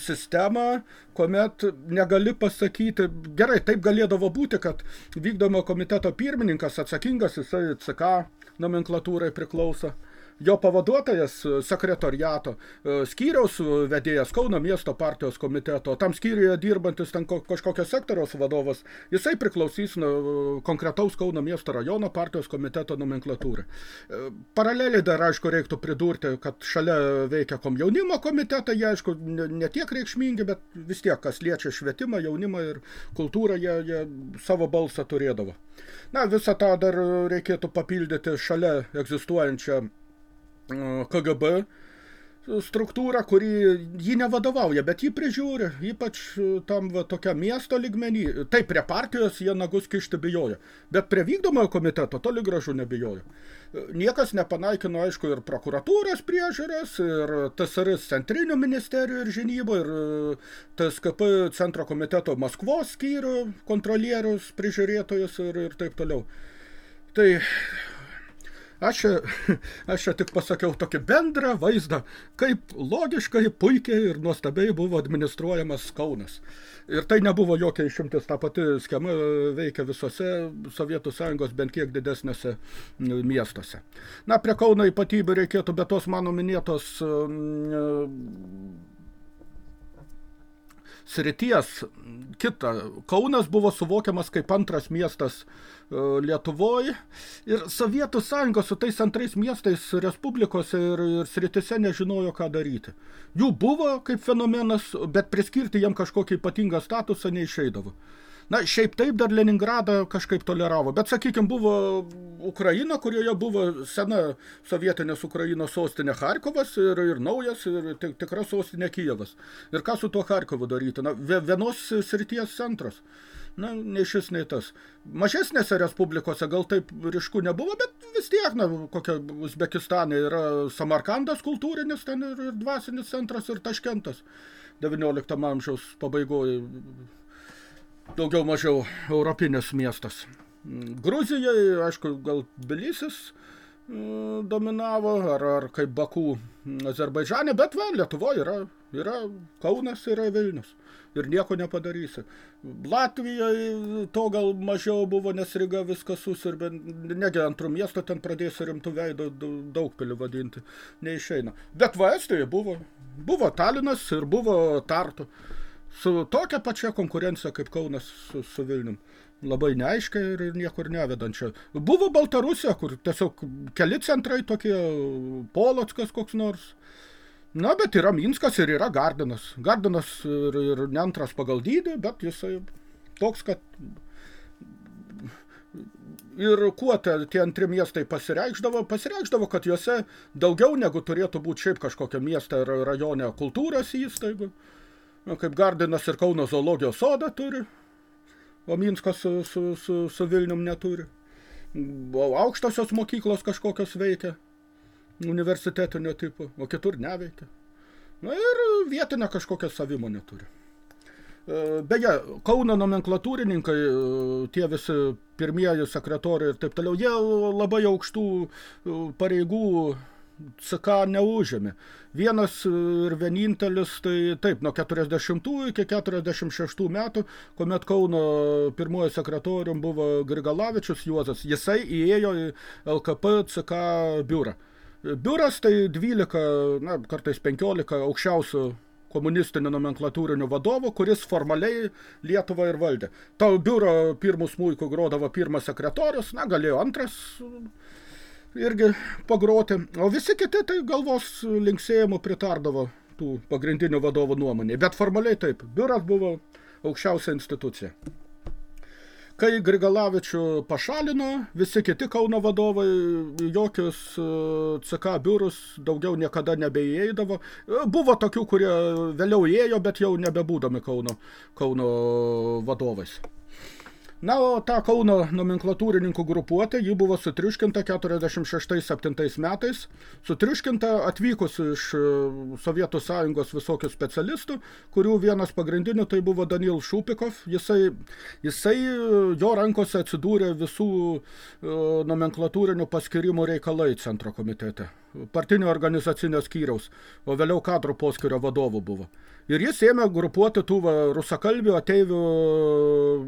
sistemą, kuomet negali pasakyti, gerai, taip galėdavo būti, kad vykdomo komiteto pirmininkas atsakingas, jisai CK nomenklatūrai priklauso. Jo pavaduotojas e, sekretoriato e, skyriaus vedėjas Kauno miesto partijos komiteto, tam skyriuje dirbantis ten kažkokio sektoriaus vadovas, jisai priklausys nuo konkretaus Kauno miesto rajono partijos komiteto nomenklatūrai. Paraleliai dar, aišku, reiktų pridurti, kad šalia veikia komjaunimo komitetai, jie, aišku, ne tiek reikšmingi, bet vis tiek, kas liečia švietimą, jaunimą ir kultūrą, jie, jie savo balsą turėdavo. Na, visą tą dar reikėtų papildyti šalia egzistuojančią KGB struktūrą, kuri jį nevadovauja, bet jį prižiūri, ypač tam va, tokia miesto lygmenį. Taip, prie partijos jie nagus kišti bijojo, bet prie vykdomojo komiteto toli gražu nebijojo. Niekas nepanaikino, aišku, ir prokuratūros priežiūros, ir TSRS centrinių ministerijų ir žinybų, ir TSKP centro komiteto Maskvos skyrių kontrolierius, prižiūrėtojus ir, ir taip toliau. Tai Aš aš tik pasakiau tokį bendrą vaizdą, kaip logiškai, puikiai ir nuostabiai buvo administruojamas Kaunas. Ir tai nebuvo jokia išimtis, ta pati schema veikia visose Sovietų Sąjungos bent kiek didesnėse miestuose. Na, prie Kauno ypatybių reikėtų be tos mano minėtos srities kita. Kaunas buvo suvokiamas kaip antras miestas Lietuvoje ir Sovietų sąjunga su tais antrais miestais Respublikose ir, ir sritise nežinojo, ką daryti. Jų buvo kaip fenomenas, bet priskirti jam kažkokį ypatingą statusą neišeidavo. Na, šiaip taip dar Leningradą kažkaip toleravo, bet, sakykime, buvo Ukraina, kurioje buvo sena sovietinės Ukrainos sostinė Harkovas ir, ir naujas, ir tik, tikra sostinė Kijevas. Ir ką su tuo Harkovu daryti? Na, vienos srities centras. Na, nei šis, nei tas. Mažesnėse respublikose gal taip ryšku nebuvo, bet vis tiek, na, kokia Uzbekistane yra Samarkandas kultūrinis ten ir, ir dvasinis centras ir Taškentas 19 amžiaus pabaigoje daugiau mažiau europinis miestas. Gruzijai, aišku, gal Bilisis mm, dominavo, ar, ar kaip Baku Azerbaidžane, bet va, Lietuvoje yra, yra Kaunas, yra Vilnius. Ir nieko nepadarysi. Latvijoje to gal mažiau buvo, nes Riga viskas susirbė. Negi antrų miesto ten pradėsi rimtų veidų daug pilį vadinti. Neišeina. Bet va, Estijoje buvo. Buvo Talinas ir buvo Tartu su tokia pačia konkurencija kaip Kaunas su, su Vilnium. Labai neaiškia ir niekur nevedančia. Buvo Baltarusija, kur tiesiog keli centrai tokie, Polockas koks nors. Na, bet yra Minskas ir yra Gardinas. Gardinas ir, ir ne antras pagal dydį, bet jisai toks, kad ir kuo te, tie antri miestai pasireikšdavo? Pasireikšdavo, kad juose daugiau negu turėtų būti šiaip kažkokia mieste ar rajone kultūros įstaigų kaip Gardinas ir Kauno zoologijos sodą turi, o Minskas su, su, su, su Vilnium neturi. O aukštosios mokyklos kažkokios veikia, universitetinio tipo, o kitur neveikia. Na ir vietinę kažkokią savimonę turi. E, beje, Kauno nomenklatūrininkai, e, tie visi pirmieji sekretoriai ir taip toliau, jie labai aukštų e, pareigų CK neužėmė. Vienas ir vienintelis, tai taip, nuo 40 iki 46 metų, kuomet Kauno pirmojo sekretorium buvo Grigalavičius Juozas, jisai įėjo į LKP CK biurą. Biuras tai 12, na, kartais 15 aukščiausių komunistinių nomenklatūrinių vadovų, kuris formaliai Lietuvą ir valdė. Tau biuro pirmų smūjų grodavo pirmas sekretorius, na, galėjo antras irgi pagroti, o visi kiti tai galvos linksėjimų pritardavo tų pagrindinių vadovų nuomonė. Bet formaliai taip, biuras buvo aukščiausia institucija. Kai Grigalavičių pašalino, visi kiti Kauno vadovai jokius e, CK biurus daugiau niekada nebeįeidavo. E, buvo tokių, kurie vėliau įėjo, bet jau nebebūdami Kauno, Kauno vadovais. Na, o ta Kauno nomenklatūrininkų grupuotė, ji buvo sutriuškinta 46-7 metais, sutriuškinta atvykus iš e, Sovietų sąjungos visokių specialistų, kurių vienas pagrindinių tai buvo Danil Šupikov, jisai, jisai jo rankose atsidūrė visų e, nomenklatūrinių paskirimų reikalai centro komitete partinio organizacinio skyriaus, o vėliau kadro poskirio vadovų buvo. Ir jis ėmė grupuoti tų va, rusakalbių ateivių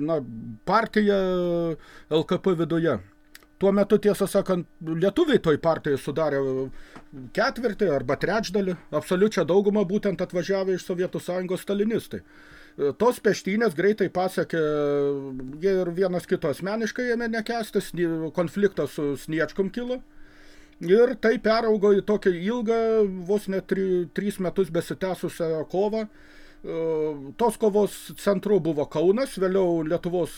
na, partiją LKP viduje. Tuo metu, tiesą sakant, lietuviai toj partijai sudarė ketvirtį arba trečdalį, absoliučią daugumą būtent atvažiavę iš Sovietų Sąjungos stalinistai. Tos peštynės greitai pasiekė, jie ir vienas kito asmeniškai ėmė nekestis, konfliktas su Sniečkum kilo. Ir tai peraugo į tokią ilgą, vos net tri, trys metus besitęsusią kovą. E, tos kovos centru buvo Kaunas, vėliau Lietuvos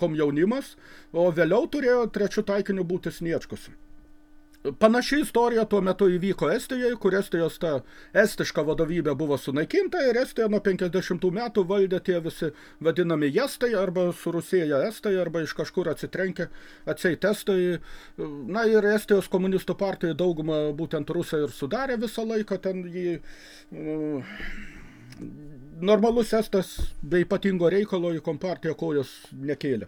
komjaunimas, o vėliau turėjo trečių taikiniu būti Sniečkus. Panaši istorija tuo metu įvyko Estijoje, kur Estijos ta estiška vadovybė buvo sunaikinta ir Estija nuo 50 metų valdė tie visi vadinami jestai arba surusėję estai arba iš kažkur atsitrenkę atseit estai. Na ir Estijos komunistų partijai daugumą būtent rusai ir sudarė visą laiką, ten jį... Normalus estas be ypatingo reikalo į kompartiją kojos nekėlė.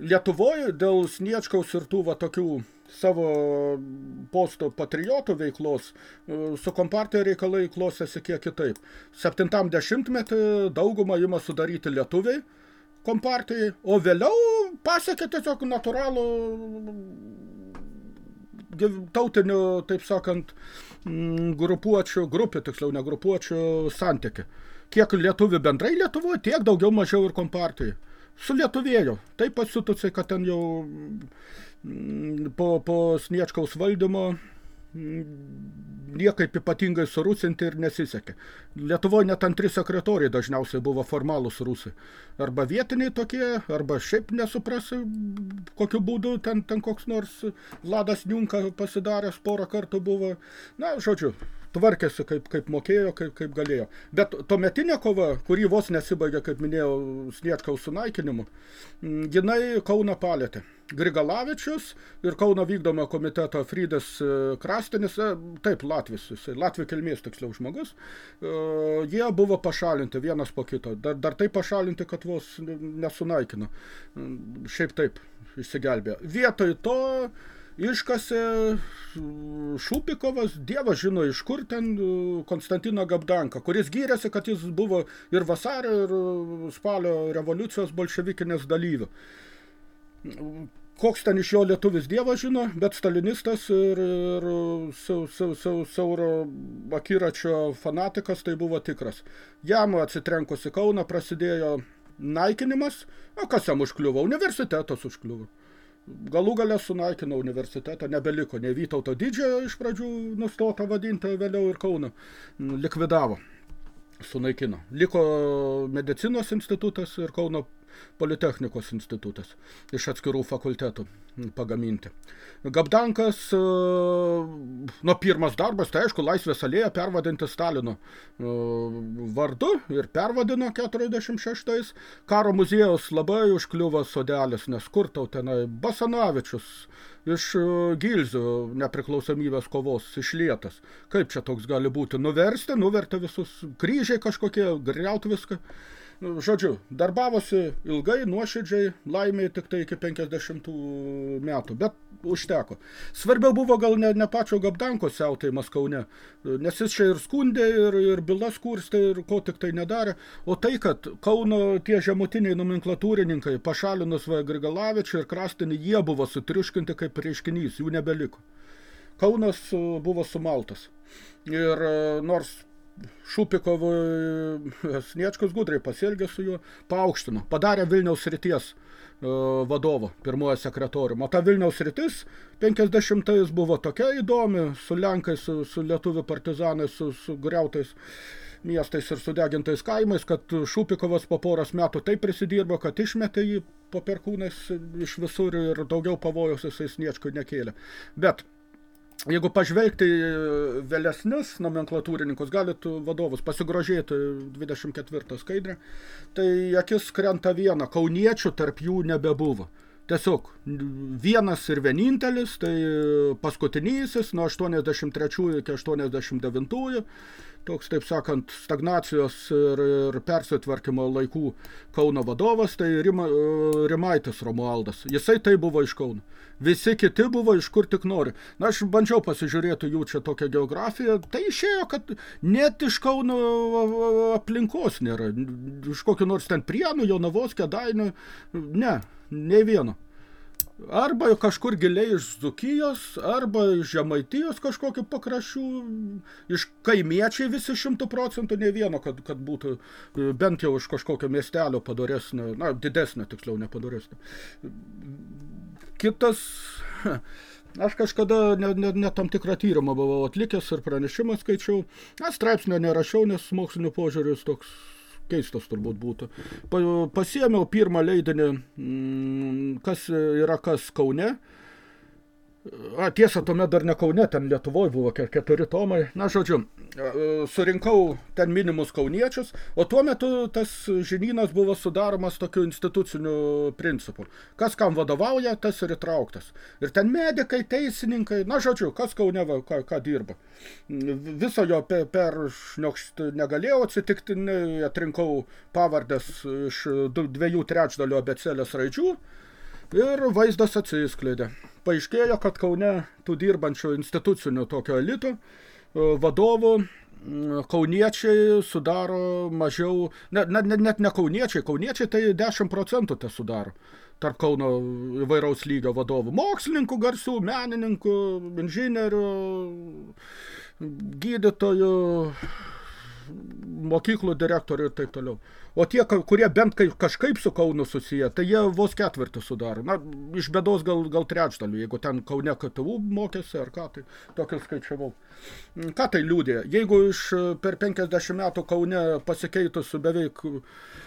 Lietuvoje dėl Sniečkaus ir tų va tokių savo posto patriotų veiklos su kompartija reikalai klostėsi kiek kitaip. Septintam dešimtmetį daugumą ima sudaryti lietuviai kompartijai, o vėliau pasiekė tiesiog natūralų tautinių, taip sakant, grupuočių, grupių, tiksliau ne grupuočių santykį. Kiek lietuvių bendrai Lietuvoje, tiek daugiau mažiau ir kompartijai sulietuvėjo. Taip pasitusi, kad ten jau mm, po, po Sniečkaus valdymo mm, niekaip ypatingai surusinti ir nesisekė. Lietuvoje net antri sekretoriai dažniausiai buvo formalūs rusai. Arba vietiniai tokie, arba šiaip nesuprasi, kokiu būdu ten, ten koks nors Vladas Niunka pasidaręs porą kartų buvo. Na, žodžiu, tvarkėsi kaip, kaip mokėjo, kaip, kaip galėjo. Bet tuometinė kova, kuri vos nesibaigė, kaip minėjau, Sniečkaus sunaikinimu, jinai Kauną palėtė. Grigalavičius ir Kauno vykdomo komiteto Frydas e, Krastinis, e, taip, Latvis, jisai, Latvių kilmės tiksliau žmogus, e, jie buvo pašalinti vienas po kito. Dar, dar tai pašalinti, kad vos nesunaikino. Šiaip taip, išsigelbėjo. Vietoj to iškasė Šupikovas, dievas žino iš kur ten Konstantino Gabdanka, kuris gyrėsi, kad jis buvo ir vasario, ir spalio revoliucijos bolševikinės dalyvių. Koks ten iš jo lietuvis dievas žino, bet stalinistas ir, ir siauro sau, sau, sau, akiračio fanatikas tai buvo tikras. Jam atsitrenkusi Kauną prasidėjo naikinimas, o kas jam užkliuvo? Universitetas užkliuvo. Galų galę sunaikino universitetą, nebeliko nei Vytauto didžiojo iš pradžių nustota vadinti, vėliau ir Kauną likvidavo, sunaikino. Liko medicinos institutas ir Kauno Politechnikos institutas iš atskirų fakultetų pagaminti. Gabdankas, nuo pirmas darbas, tai aišku, Laisvės alėja pervadinti Stalino e, vardu ir pervadino 46. Karo muziejaus labai užkliuvo sodelis, nes kur tau tenai Basanavičius iš e, Gilzių nepriklausomybės kovos išlietas. Kaip čia toks gali būti? Nuversti, nuverti visus kryžiai kažkokie, griaut viską. Nu, žodžiu, darbavosi ilgai, nuoširdžiai, laimiai tik tai iki 50 metų, bet užteko. Svarbiau buvo gal ne, ne pačio Gabdanko siautėjimas Kaune, nes jis čia ir skundė, ir, ir bylas kurstė, ir ko tik tai nedarė, o tai, kad Kauno tie žemutiniai nomenklatūrininkai pašalinus V. Grigalavičių ir Krastinį, jie buvo sutriuškinti kaip reiškinys, jų nebeliko. Kaunas buvo sumaltas. Ir nors Šupikovui Sniečkus gudriai pasielgė su juo, paaukštino, padarė Vilniaus ryties vadovo, pirmojo sekretorium. O ta Vilniaus rytis 50-ais buvo tokia įdomi, su Lenkais, su, su lietuvių partizanais, su, su griautais miestais ir sudegintais kaimais, kad Šupikovas po poros metų taip prisidirbo, kad išmetė jį po perkūnais iš visur ir daugiau pavojaus jisai sniečkui nekėlė. Bet Jeigu pažvelgti vėlesnius nomenklatūrininkus, galit vadovus pasigrožėti 24 skaidrę, tai akis krenta viena, kauniečių tarp jų nebebuvo. Tiesiog vienas ir vienintelis, tai paskutinysis nuo 83 iki 89 toks, taip sakant, stagnacijos ir, ir persitvarkymo laikų Kauno vadovas, tai Rima, Rimaitis Romualdas. Jisai tai buvo iš Kauno. Visi kiti buvo iš kur tik nori. Na, aš bandžiau pasižiūrėti jų čia tokią geografiją. Tai išėjo, kad net iš Kauno aplinkos nėra. Iš kokių nors ten prienų, Jonavos, Kedainių. Ne, nei vieno arba kažkur giliai iš Dzukijos, arba iš Žemaitijos kažkokiu pakraščių, iš kaimiečiai visi šimtų procentų, ne vieno, kad, kad būtų e, bent jau iš kažkokio miestelio padoresnio, na, didesnio, tiksliau, nepadoresnio. Kitas, aš kažkada ne, ne, ne tam tikrą tyrimą buvau atlikęs ir pranešimą skaičiau, na, straipsnio nerašiau, nes mokslinių požiūris toks keistas turbūt būtų. Pasiėmiau pirmą leidinį, mm, kas yra kas Kaune, A, tiesa, tuomet dar ne Kaune, ten Lietuvoje buvo keturi tomai. Na, žodžiu, surinkau ten minimus kauniečius, o tuo metu tas žinynas buvo sudaromas tokiu instituciniu principu. Kas kam vadovauja, tas ir įtrauktas. Ir ten medikai, teisininkai, na, žodžiu, kas Kaune ką, ką dirba. Viso jo per, per šniokšt negalėjau atsitikti, atrinkau pavardės iš dviejų trečdalio abecelės raidžių ir vaizdas atsiskleidė paaiškėjo, kad Kaune tų dirbančių institucinių tokio elito e, vadovų kauniečiai sudaro mažiau, ne, ne, net ne kauniečiai, kauniečiai tai 10 procentų te sudaro tarp Kauno įvairaus lygio vadovų. Mokslininkų, garsių, menininkų, inžinierių, gydytojų, mokyklų direktorių ir taip toliau. O tie, kurie bent kažkaip su Kaunu susiję, tai jie vos ketvirtį sudaro. Na, iš bėdos gal, gal trečdalių, jeigu ten Kaune KTU mokėsi ar ką, tai tokį skaičiavau. Mm, ką tai liūdė? Jeigu iš per 50 metų Kaune pasikeitusių beveik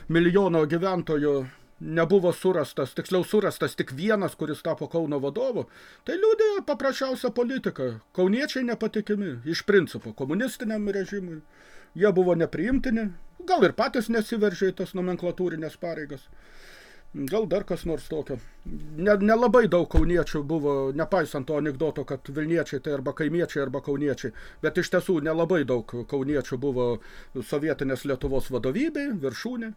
milijono gyventojų nebuvo surastas, tiksliau surastas tik vienas, kuris tapo Kauno vadovu, tai liūdėjo paprasčiausia politika. Kauniečiai nepatikimi, iš principo, komunistiniam režimui. Jie buvo nepriimtini, gal ir patys nesiveržė į tas nomenklatūrinės pareigas. Gal dar kas nors tokio. Nelabai ne, ne daug kauniečių buvo, nepaisant to anegdoto, kad Vilniečiai tai arba kaimiečiai, arba kauniečiai. Bet iš tiesų nelabai daug kauniečių buvo sovietinės Lietuvos vadovybei, viršūnė.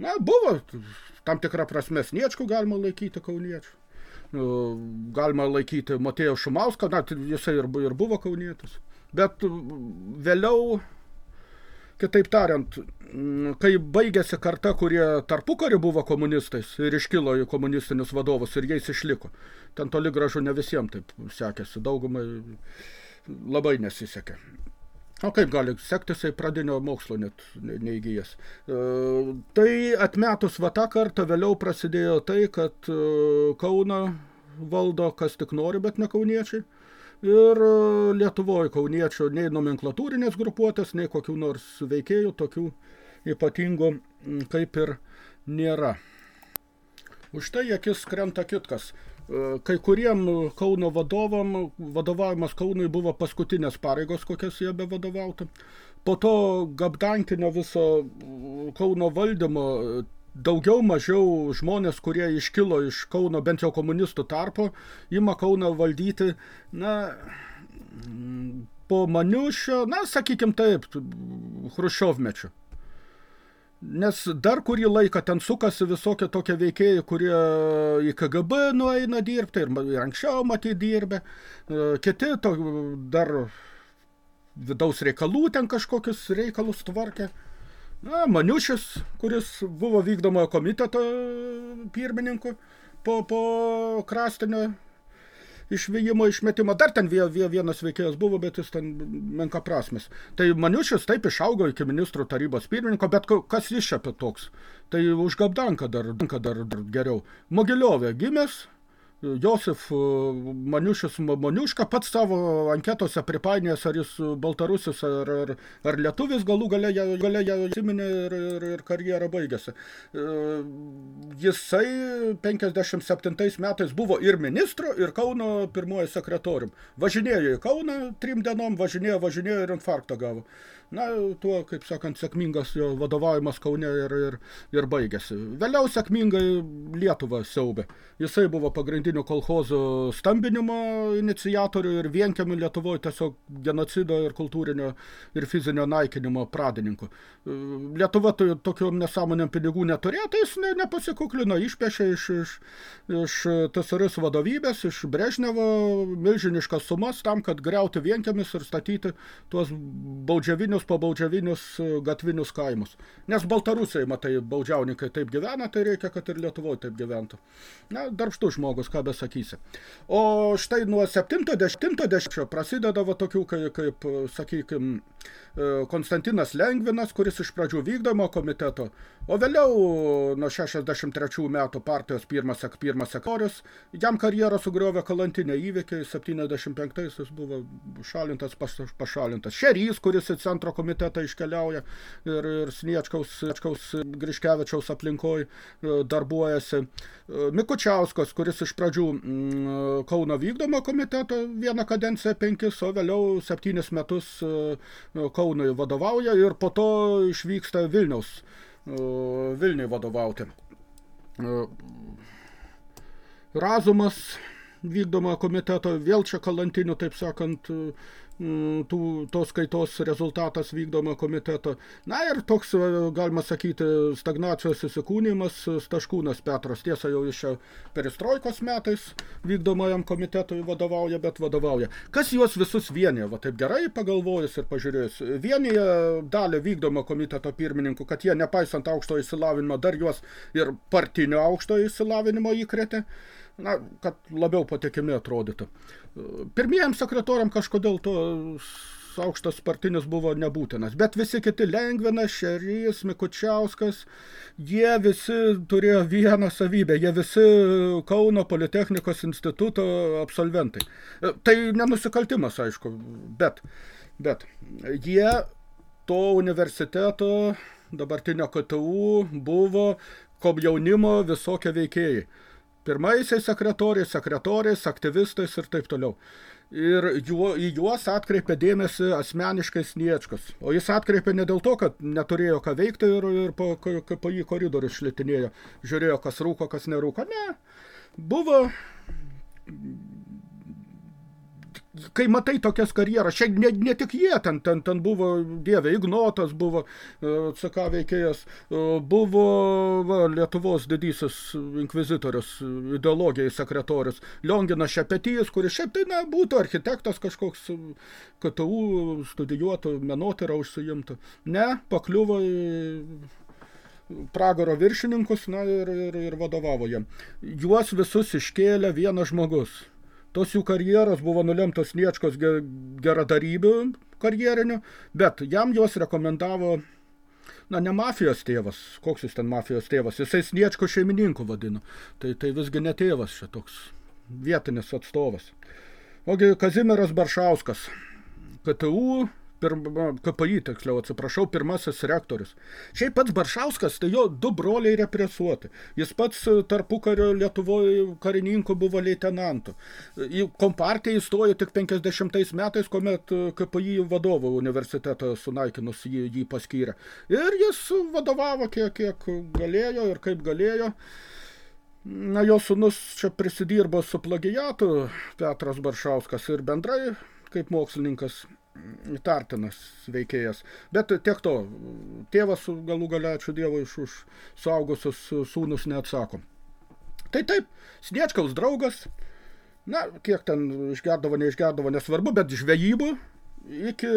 Na, buvo tam tikrą prasme sniečkų galima laikyti kauniečių. Nu, galima laikyti Matėjo Šumauską, na, tai jisai ir, ir buvo kaunietis. Bet vėliau Kitaip tariant, mm, kai baigėsi karta, kurie tarpukariu buvo komunistais ir iškilo į komunistinius vadovus ir jais išliko, ten toli gražu ne visiems taip sekėsi, daugumai labai nesisekė. O kaip gali sektis, jei pradinio mokslo net neįgyjas. E, tai atmetus va tą kartą vėliau prasidėjo tai, kad e, Kauną valdo kas tik nori, bet ne kauniečiai ir e, Lietuvoje kauniečių nei nomenklatūrinės grupuotės, nei kokių nors veikėjų tokių ypatingų kaip ir nėra. Už tai akis krenta kitkas. E, kai kuriem Kauno vadovam vadovavimas Kaunui buvo paskutinės pareigos, kokias jie be vadovautų. Po to Gabdankinio viso Kauno valdymo daugiau mažiau žmonės, kurie iškilo iš Kauno, bent jau komunistų tarpo, ima Kauną valdyti, na, po Maniušio, na, sakykim taip, Hruščiovmečiu. Nes dar kurį laiką ten sukasi visokie tokie veikėjai, kurie į KGB nueina dirbti ir, ir anksčiau matyti dirbę. Kiti to, dar vidaus reikalų ten kažkokius reikalus tvarkė. Na, Maniušis, kuris buvo vykdomojo komiteto pirmininku po, po krastinio išvijimo, išmetimo. Dar ten vienas veikėjas buvo, bet jis ten menka prasmis. Tai Maniušis taip išaugo iki ministrų tarybos pirmininko, bet kas jis čia apie toks? Tai už Gabdanką dar, dar, dar geriau. Mogiliovė gimęs, Josif e, Maniušis Maniuška pats savo anketose pripainės, ar jis baltarusis ar, ar, ar lietuvis, galų gale ją, įsiminė ir, ir, ir karjerą baigėsi. E, jisai 57 metais buvo ir ministro, ir Kauno pirmojo sekretorium. Važinėjo į Kauną trim dienom, važinėjo, važinėjo ir infarktą gavo na, tuo, kaip sakant, sėkmingas jo vadovavimas Kaune ir, ir, ir baigėsi. Vėliau sėkmingai Lietuvą siaubė. Jisai buvo pagrindinių kolhozų stambinimo iniciatorių ir vienkiami Lietuvoje tiesiog genocido ir kultūrinio ir fizinio naikinimo pradininku. Lietuva tokiom nesąmonėm pinigų neturėjo, tai jis ne, nepasikuklino, išpešė iš, iš, iš TSRS vadovybės, iš Brežnevo milžiniškas sumas tam, kad griauti vienkiamis ir statyti tuos baudžiavinius pabaudžiavinius e, gatvinius kaimus. Nes Baltarusiai, matai, baudžiauninkai taip gyvena, tai reikia, kad ir Lietuvoje taip gyventų. Na, darbštų žmogus, ką besakysi. O štai nuo 70-10 prasideda va tokių, kaip, kaip sakykim, E, Konstantinas Lengvinas, kuris iš pradžių vykdomo komiteto, o vėliau nuo 63 metų partijos pirmas, pirmas sektorius, jam karjerą sugriovė kalantinė įvykiai, 75 jis buvo šalintas, pašalintas. Šerys, kuris į centro komitetą iškeliauja ir, ir Sniečkaus, Sniečkaus Griškevičiaus aplinkoj e, darbuojasi. E, Mikučiauskas, kuris iš pradžių mm, Kauno vykdomo komiteto vieną kadenciją penkis, o vėliau septynis metus Kaunui vadovauja ir po to išvyksta Vilniaus, e, Vilniui vadovauti. E, Razumas vykdoma komiteto, vėl čia kalantinių, taip sakant, tų, tos kaitos rezultatas vykdomo komiteto. Na ir toks, e, galima sakyti, stagnacijos įsikūnymas Staškūnas Petras. Tiesa, jau iš peristroikos metais vykdomajam komitetui vadovauja, bet vadovauja. Kas juos visus vienė, va taip gerai pagalvojus ir pažiūrėjus, vienyje dalį vykdomo komiteto pirmininkų, kad jie nepaisant aukšto įsilavinimo dar juos ir partinio aukšto įsilavinimo įkretė na, kad labiau patikimi atrodytų. Pirmiems sekretoriam kažkodėl to aukštas partinis buvo nebūtinas, bet visi kiti Lengvinas, Šerys, Mikučiauskas, jie visi turėjo vieną savybę, jie visi Kauno Politechnikos instituto absolventai. Tai nenusikaltimas, aišku, bet, bet jie to universiteto, dabartinio KTU, buvo jaunimo visokie veikėjai pirmaisiais sekretoriais, sekretoriais, aktyvistais ir taip toliau. Ir juo, į juos atkreipė dėmesį asmeniškai Sniečkas. O jis atkreipė ne dėl to, kad neturėjo ką veikti ir, ir po, po jį koridorius šlitinėjo. Žiūrėjo, kas rūko, kas nerūko. Ne. Buvo kai matai tokias karjeras, čia ne, ne tik jie, ten, ten, ten buvo Dieve, Ignotas buvo e, CK veikėjas, e, buvo va, Lietuvos didysis inkvizitorius, ideologijai sekretorius, Lionginas Šepetys, kuris šiaip tai na, būtų architektas kažkoks KTU studijuotų, menotyrą užsijimtų. Ne, pakliuvo į pragaro viršininkus na, ir, ir, ir vadovavo jiem. Juos visus iškėlė vienas žmogus – tos jų karjeros buvo nulemtos Niečkos geradarybių karjerinių, bet jam juos rekomendavo, na, ne mafijos tėvas, koks jis ten mafijos tėvas, jisai Sniečko šeimininku vadino, tai, tai visgi ne tėvas čia toks vietinis atstovas. Ogi Kazimieras Baršauskas, KTU pirma, KPI, tiksliau atsiprašau, pirmasis rektorius. Šiaip pats Baršauskas, tai jo du broliai represuoti. Jis pats tarpukario Lietuvoje karininkų buvo leitenantų. Į kompartiją įstojo tik 50 metais, kuomet KPI vadovo universitetą sunaikinus jį, jį paskyrė. Ir jis vadovavo kiek, kiek galėjo ir kaip galėjo. Na, jo sunus čia prisidirbo su plagijatu Petras Baršauskas ir bendrai kaip mokslininkas įtartinas veikėjas. Bet tiek to, tėvas galų gale, ačiū Dievui, iš už suaugusius sūnus neatsako. Tai taip, Sniečkaus draugas, na, kiek ten išgerdavo, neišgerdavo, nesvarbu, bet žvejybų, iki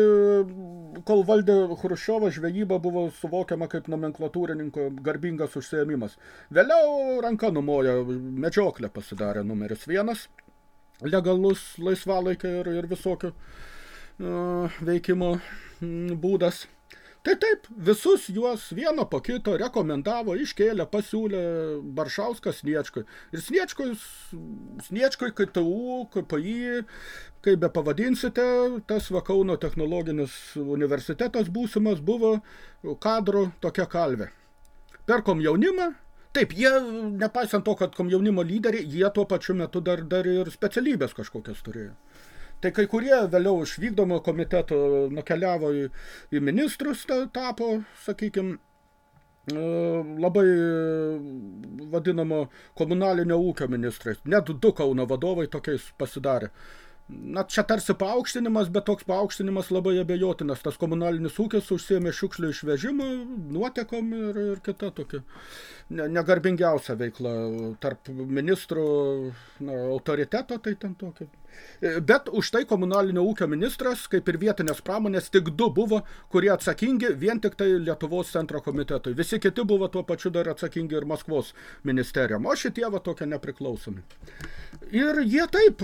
kol valdė Hruščiovas, žvejyba buvo suvokiama kaip nomenklatūrininko garbingas užsiėmimas. Vėliau ranka numoja, medžioklė pasidarė numeris vienas – legalus laisvalaikio ir, ir visokio uh, veikimo būdas. Tai taip, visus juos vieną po kito rekomendavo, iškėlė, pasiūlė Baršauskas Sniečkui. Ir Sniečkui, Sniečkui KTU, KPI, kaip be pavadinsite, tas va Kauno technologinis universitetas būsimas buvo kadrų tokia kalvė. Per komjaunimą, taip, jie, nepaisant to, kad komjaunimo lyderiai, jie tuo pačiu metu dar, dar ir specialybės kažkokias turėjo. Tai kai kurie vėliau iš vykdomo komiteto nukeliavo į, į ministrus, ta, tapo, sakykime, labai vadinamo komunalinio ūkio ministrais. Net du Kauno vadovai tokiais pasidarė. Na, čia tarsi paaukštinimas, bet toks paaukštinimas labai abejotinas. Tas komunalinis ūkis užsiėmė šiukšlių išvežimą, nuotekom ir, ir kita tokia ne, negarbingiausia veikla tarp ministrų na, autoriteto, tai ten tokia. Bet už tai komunalinio ūkio ministras, kaip ir vietinės pramonės, tik du buvo, kurie atsakingi vien tik tai Lietuvos centro komitetui. Visi kiti buvo tuo pačiu dar atsakingi ir Maskvos ministerijom, o šitie va tokie nepriklausomi. Ir jie taip,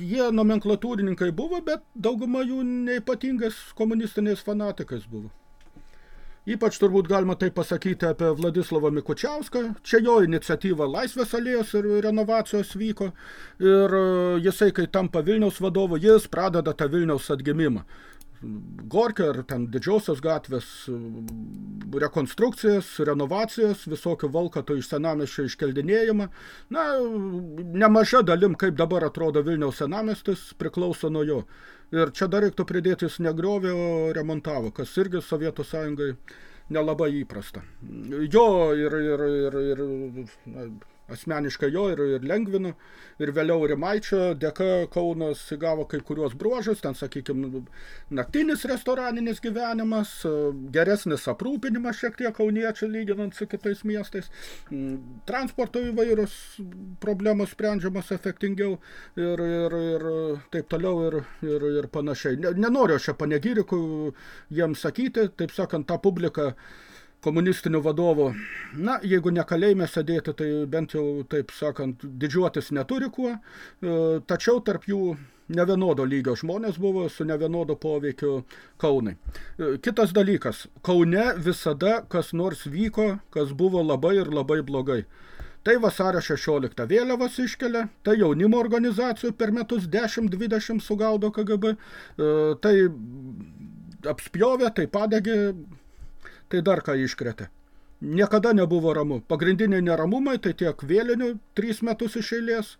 jie nomenklatūrininkai buvo, bet dauguma jų neipatingas komunistiniais fanatikais buvo. Ypač turbūt galima tai pasakyti apie Vladislavą Mikučiauską. Čia jo iniciatyva Laisvės alėjos ir renovacijos vyko. Ir jisai, kai tampa Vilniaus vadovu, jis pradeda tą Vilniaus atgimimą. Gorkio ar ten didžiosios gatvės rekonstrukcijas, renovacijas, visokio valkato iš senamiesčio iškeldinėjimą. Na, nemaža dalim, kaip dabar atrodo Vilniaus senamiestis, priklauso nuo jo. Ir čia dar reiktų pridėti, jis negriovė, o remontavo, kas irgi Sovietų sąjungai nelabai įprasta. Jo ir, ir, ir, ir na, asmeniškai jo ir, ir lengvino, ir vėliau Rimaičio dėka Kaunas įgavo kai kuriuos bruožus, ten, sakykime, naktinis restoraninis gyvenimas, geresnis aprūpinimas šiek tiek kauniečių lyginant su kitais miestais, transporto įvairūs problemos sprendžiamas efektingiau ir, ir, ir taip toliau ir, ir, ir panašiai. Nenoriu aš čia panegyrikų jiems sakyti, taip sakant, tą publiką komunistinių vadovų, na, jeigu ne kalėjime sėdėti, tai bent jau, taip sakant, didžiuotis neturi kuo, e, tačiau tarp jų nevienodo lygio žmonės buvo su nevienodo poveikiu Kaunai. E, kitas dalykas, Kaune visada kas nors vyko, kas buvo labai ir labai blogai. Tai vasario 16 vėliavas iškelia, tai jaunimo organizacijų per metus 10-20 sugaudo KGB, e, tai apspjovė, tai padegė tai dar ką iškretė. Niekada nebuvo ramu. Pagrindiniai neramumai tai tiek vėlinių trys metus iš eilės,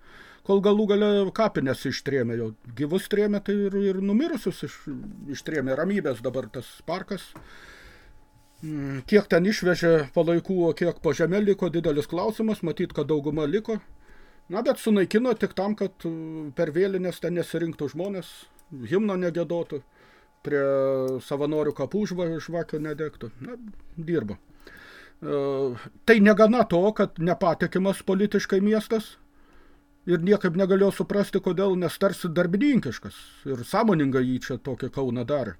kol galų gale kapinės ištrėmė jau. Gyvus trėmė, tai ir, ir numirusius iš, ištrėmė. Ramybės dabar tas parkas. Mm, kiek ten išvežė palaikų, o kiek po žemė liko, didelis klausimas, matyt, kad dauguma liko. Na, bet sunaikino tik tam, kad per vėlinės ten nesirinktų žmonės, himno negėdotų prie savanorių kapų žvakių nedegtų. Na, dirbo. E, tai negana to, kad nepatikimas politiškai miestas ir niekaip negalėjo suprasti, kodėl, nes tarsi darbininkiškas ir sąmoningai jį čia tokį kauną darė,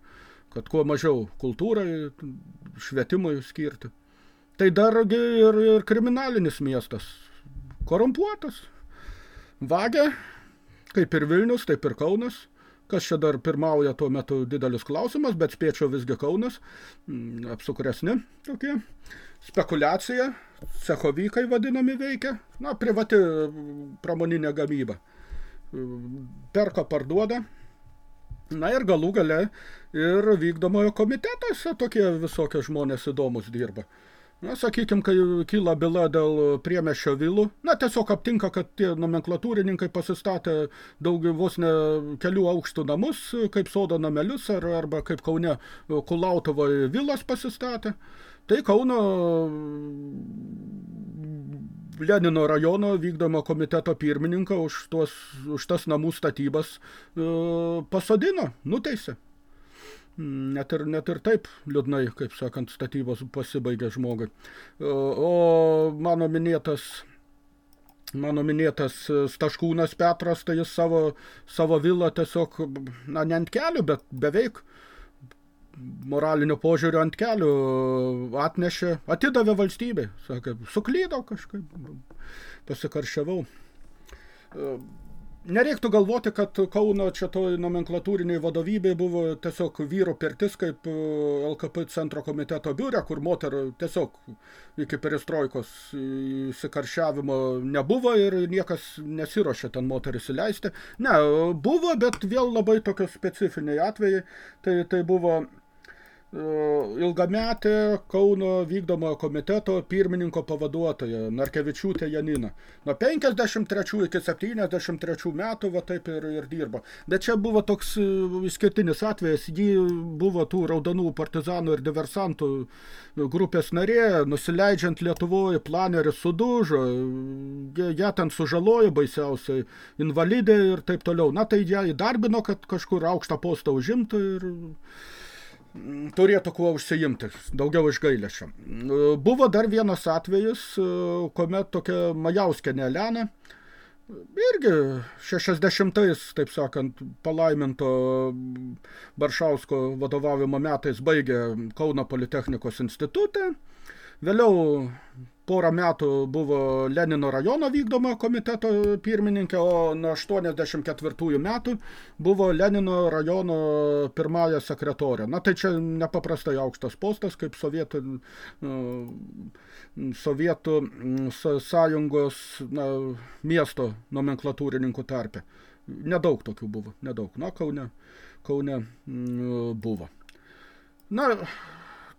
kad kuo mažiau kultūrai, švietimui skirti. Tai dargi ir, ir kriminalinis miestas, korumpuotas, vagia, kaip ir Vilnius, taip ir Kaunas – Kas čia dar pirmauja tuo metu didelis klausimas, bet spėčiau visgi Kaunas, mm, apsukresni tokie. Spekulacija, cechovykai vadinami veikia, na, privati pramoninė gamyba. Perka, parduoda, na ir galų gale ir vykdomojo komitetuose tokie visokie žmonės įdomus dirba. Na, sakykim, kai kyla byla dėl priemešio vilų, na, tiesiog aptinka, kad tie nomenklatūrininkai pasistatė daug vos ne kelių aukštų namus, kaip sodo namelius, ar, arba kaip Kaune Kulautovoje vilas pasistatė. Tai Kauno Lenino rajono vykdomo komiteto pirmininką už, tuos, už tas namų statybas e, pasodino, nuteisė. Net ir, net ir taip liūdnai, kaip sakant, statybos pasibaigė žmogui. O mano minėtas, mano minėtas Staškūnas Petras, tai jis savo, savo vilą tiesiog, na, ne ant kelių, bet beveik moralinio požiūrio ant kelių atnešė, atidavė valstybei. Sakė, suklydo kažkaip, pasikaršiavau. Nereiktų galvoti, kad Kauno čia toj nomenklatūriniai vadovybė buvo tiesiog vyro pirtis kaip e, LKP centro komiteto biure, kur moterų tiesiog iki perestroikos įsikaršiavimo nebuvo ir niekas nesirošė ten moteris įleisti. Ne, buvo, bet vėl labai tokios specifiniai atvejai. Tai, tai buvo ilgametė Kauno vykdomojo komiteto pirmininko pavaduotoja Narkevičiūtė Janina. Nuo 53 iki 73 metų va taip ir, ir dirbo. Bet čia buvo toks e, išskirtinis atvejas. Ji buvo tų raudonų partizanų ir diversantų grupės narė, nusileidžiant Lietuvoje planeris sudužo, ją ten sužalojo baisiausiai, invalidė ir taip toliau. Na tai ją įdarbino, kad kažkur aukštą postą užimtų ir turėtų kuo užsiimti, daugiau iš gailėšio. Buvo dar vienas atvejis, kuomet tokia Majauskenė Elena, irgi 60-ais, taip sakant, palaiminto Baršausko vadovavimo metais baigė Kauno Politechnikos institutą, vėliau porą metų buvo Lenino rajono vykdomo komiteto pirmininkė, o nuo 84 metų buvo Lenino rajono pirmąją sekretorė. Na tai čia nepaprastai aukštas postas, kaip sovietų, sovietų sąjungos na, miesto nomenklatūrininkų tarpe. Nedaug tokių buvo, nedaug. Na, Kaune, Kaune buvo. Na,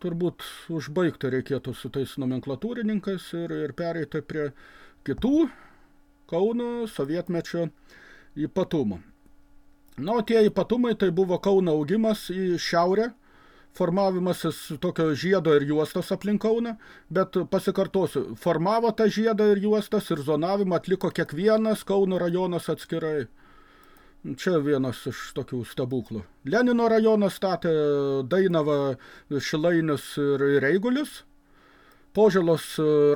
turbūt užbaigti reikėtų su tais nomenklatūrininkais ir, ir pereiti prie kitų Kauno sovietmečio ypatumų. Na, o tie ypatumai tai buvo Kauno augimas į šiaurę, formavimasis tokio žiedo ir juostos aplink Kauną, bet pasikartosiu, formavo tą žiedą ir juostas ir zonavimą atliko kiekvienas Kauno rajonas atskirai. Čia vienas iš tokių stebuklų. Lenino rajonas statė Dainavą, Šilainius ir Reigulius. Poželos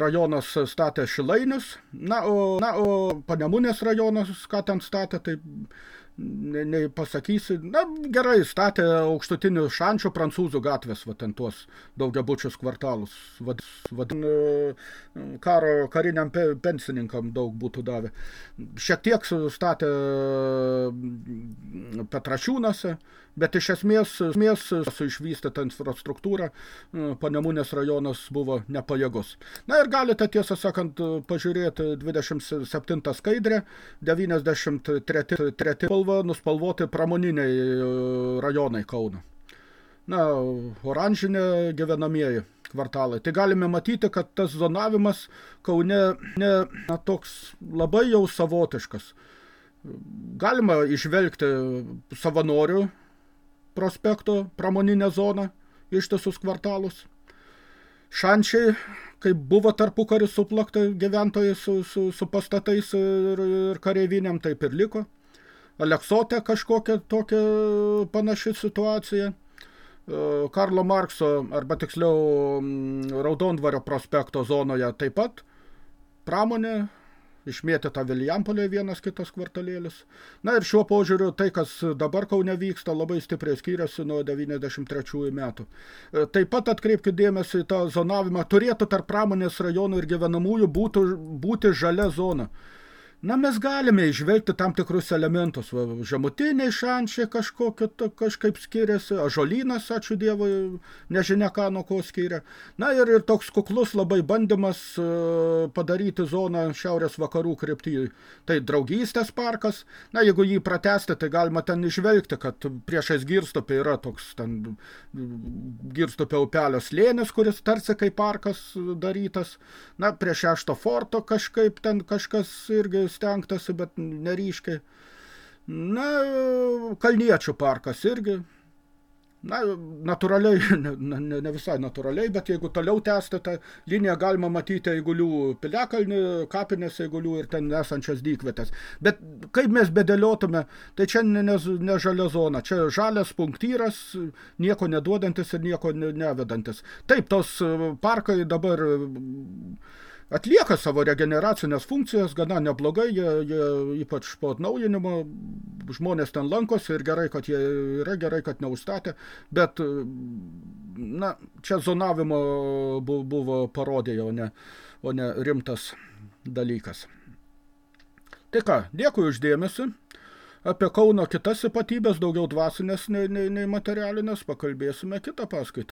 rajonas statė Šilainius. Na, o, na, o Panemunės rajonas, ką ten statė, tai nei ne pasakysi. Na, gerai, statė aukštutinių šančių prancūzų gatvės, va ten tuos daugiabučius kvartalus. Vad, vad, karo kariniam pe, pensininkam daug būtų davę. Šiek tiek statė Petrašiūnose, bet iš esmės, esmės su išvystyta infrastruktūra Panemunės rajonas buvo nepajėgus. Na ir galite tiesą sakant pažiūrėti 27 skaidrę, 93 spalva nuspalvoti pramoniniai rajonai Kauno. Na, oranžinė gyvenamieji kvartalai. Tai galime matyti, kad tas zonavimas Kaune ne, na, toks labai jau savotiškas. Galima išvelgti savanorių prospekto pramoninę zoną, ištisus kvartalus. Šančiai, kaip buvo tarpukariu suplakta gyventojai su, su, su pastatais ir, ir kareiviniam, taip ir liko. Aleksote kažkokia tokia panaši situacija. Karlo Markso, arba tiksliau Raudondvario prospekto zonoje taip pat pramonė, išmėtyta Vilijampolėje vienas kitas kvartalėlis. Na ir šiuo požiūriu tai, kas dabar Kaune vyksta, labai stipriai skiriasi nuo 93 metų. E, taip pat atkreipkite dėmesį į tą zonavimą. Turėtų tarp pramonės rajonų ir gyvenamųjų būtų, būti žalia zona. Na, mes galime išvelgti tam tikrus elementus. Va, žemutiniai šančiai kažkokio, kažkaip skiriasi, ažolynas, ačiū Dievui, nežinia ką nuo ko skiria. Na ir, ir toks kuklus labai bandymas uh, padaryti zoną šiaurės vakarų kryptyje. Tai draugystės parkas. Na, jeigu jį pratesti, tai galima ten išvelgti, kad priešais girstupė yra toks ten girstupė upelio slėnis, kuris tarsi kaip parkas darytas. Na, prie šešto forto kažkaip ten kažkas irgi stengtasi, bet neryškiai. Na, Kalniečių parkas irgi. Na, natūraliai, ne, ne, ne visai natūraliai, bet jeigu toliau tęsti tą liniją, galima matyti Eigulių piliakalnį, kapinės Eigulių ir ten esančias dykvietės. Bet kaip mes bedėliotume, tai čia ne, ne, ne žalia zona, čia žalias punktyras, nieko neduodantis ir nieko nevedantis. Taip, tos parkai dabar atlieka savo regeneracinės funkcijas gana neblogai, jie, jie ypač po atnaujinimo žmonės ten lankosi ir gerai, kad jie yra, gerai, kad neužstatė, bet na, čia zonavimo buvo parodė, o ne, o ne rimtas dalykas. Tai ką, dėkui uždėmesi. Apie Kauno kitas ypatybės, daugiau dvasinės nei, nei, nei materialinės, pakalbėsime kitą paskaitą.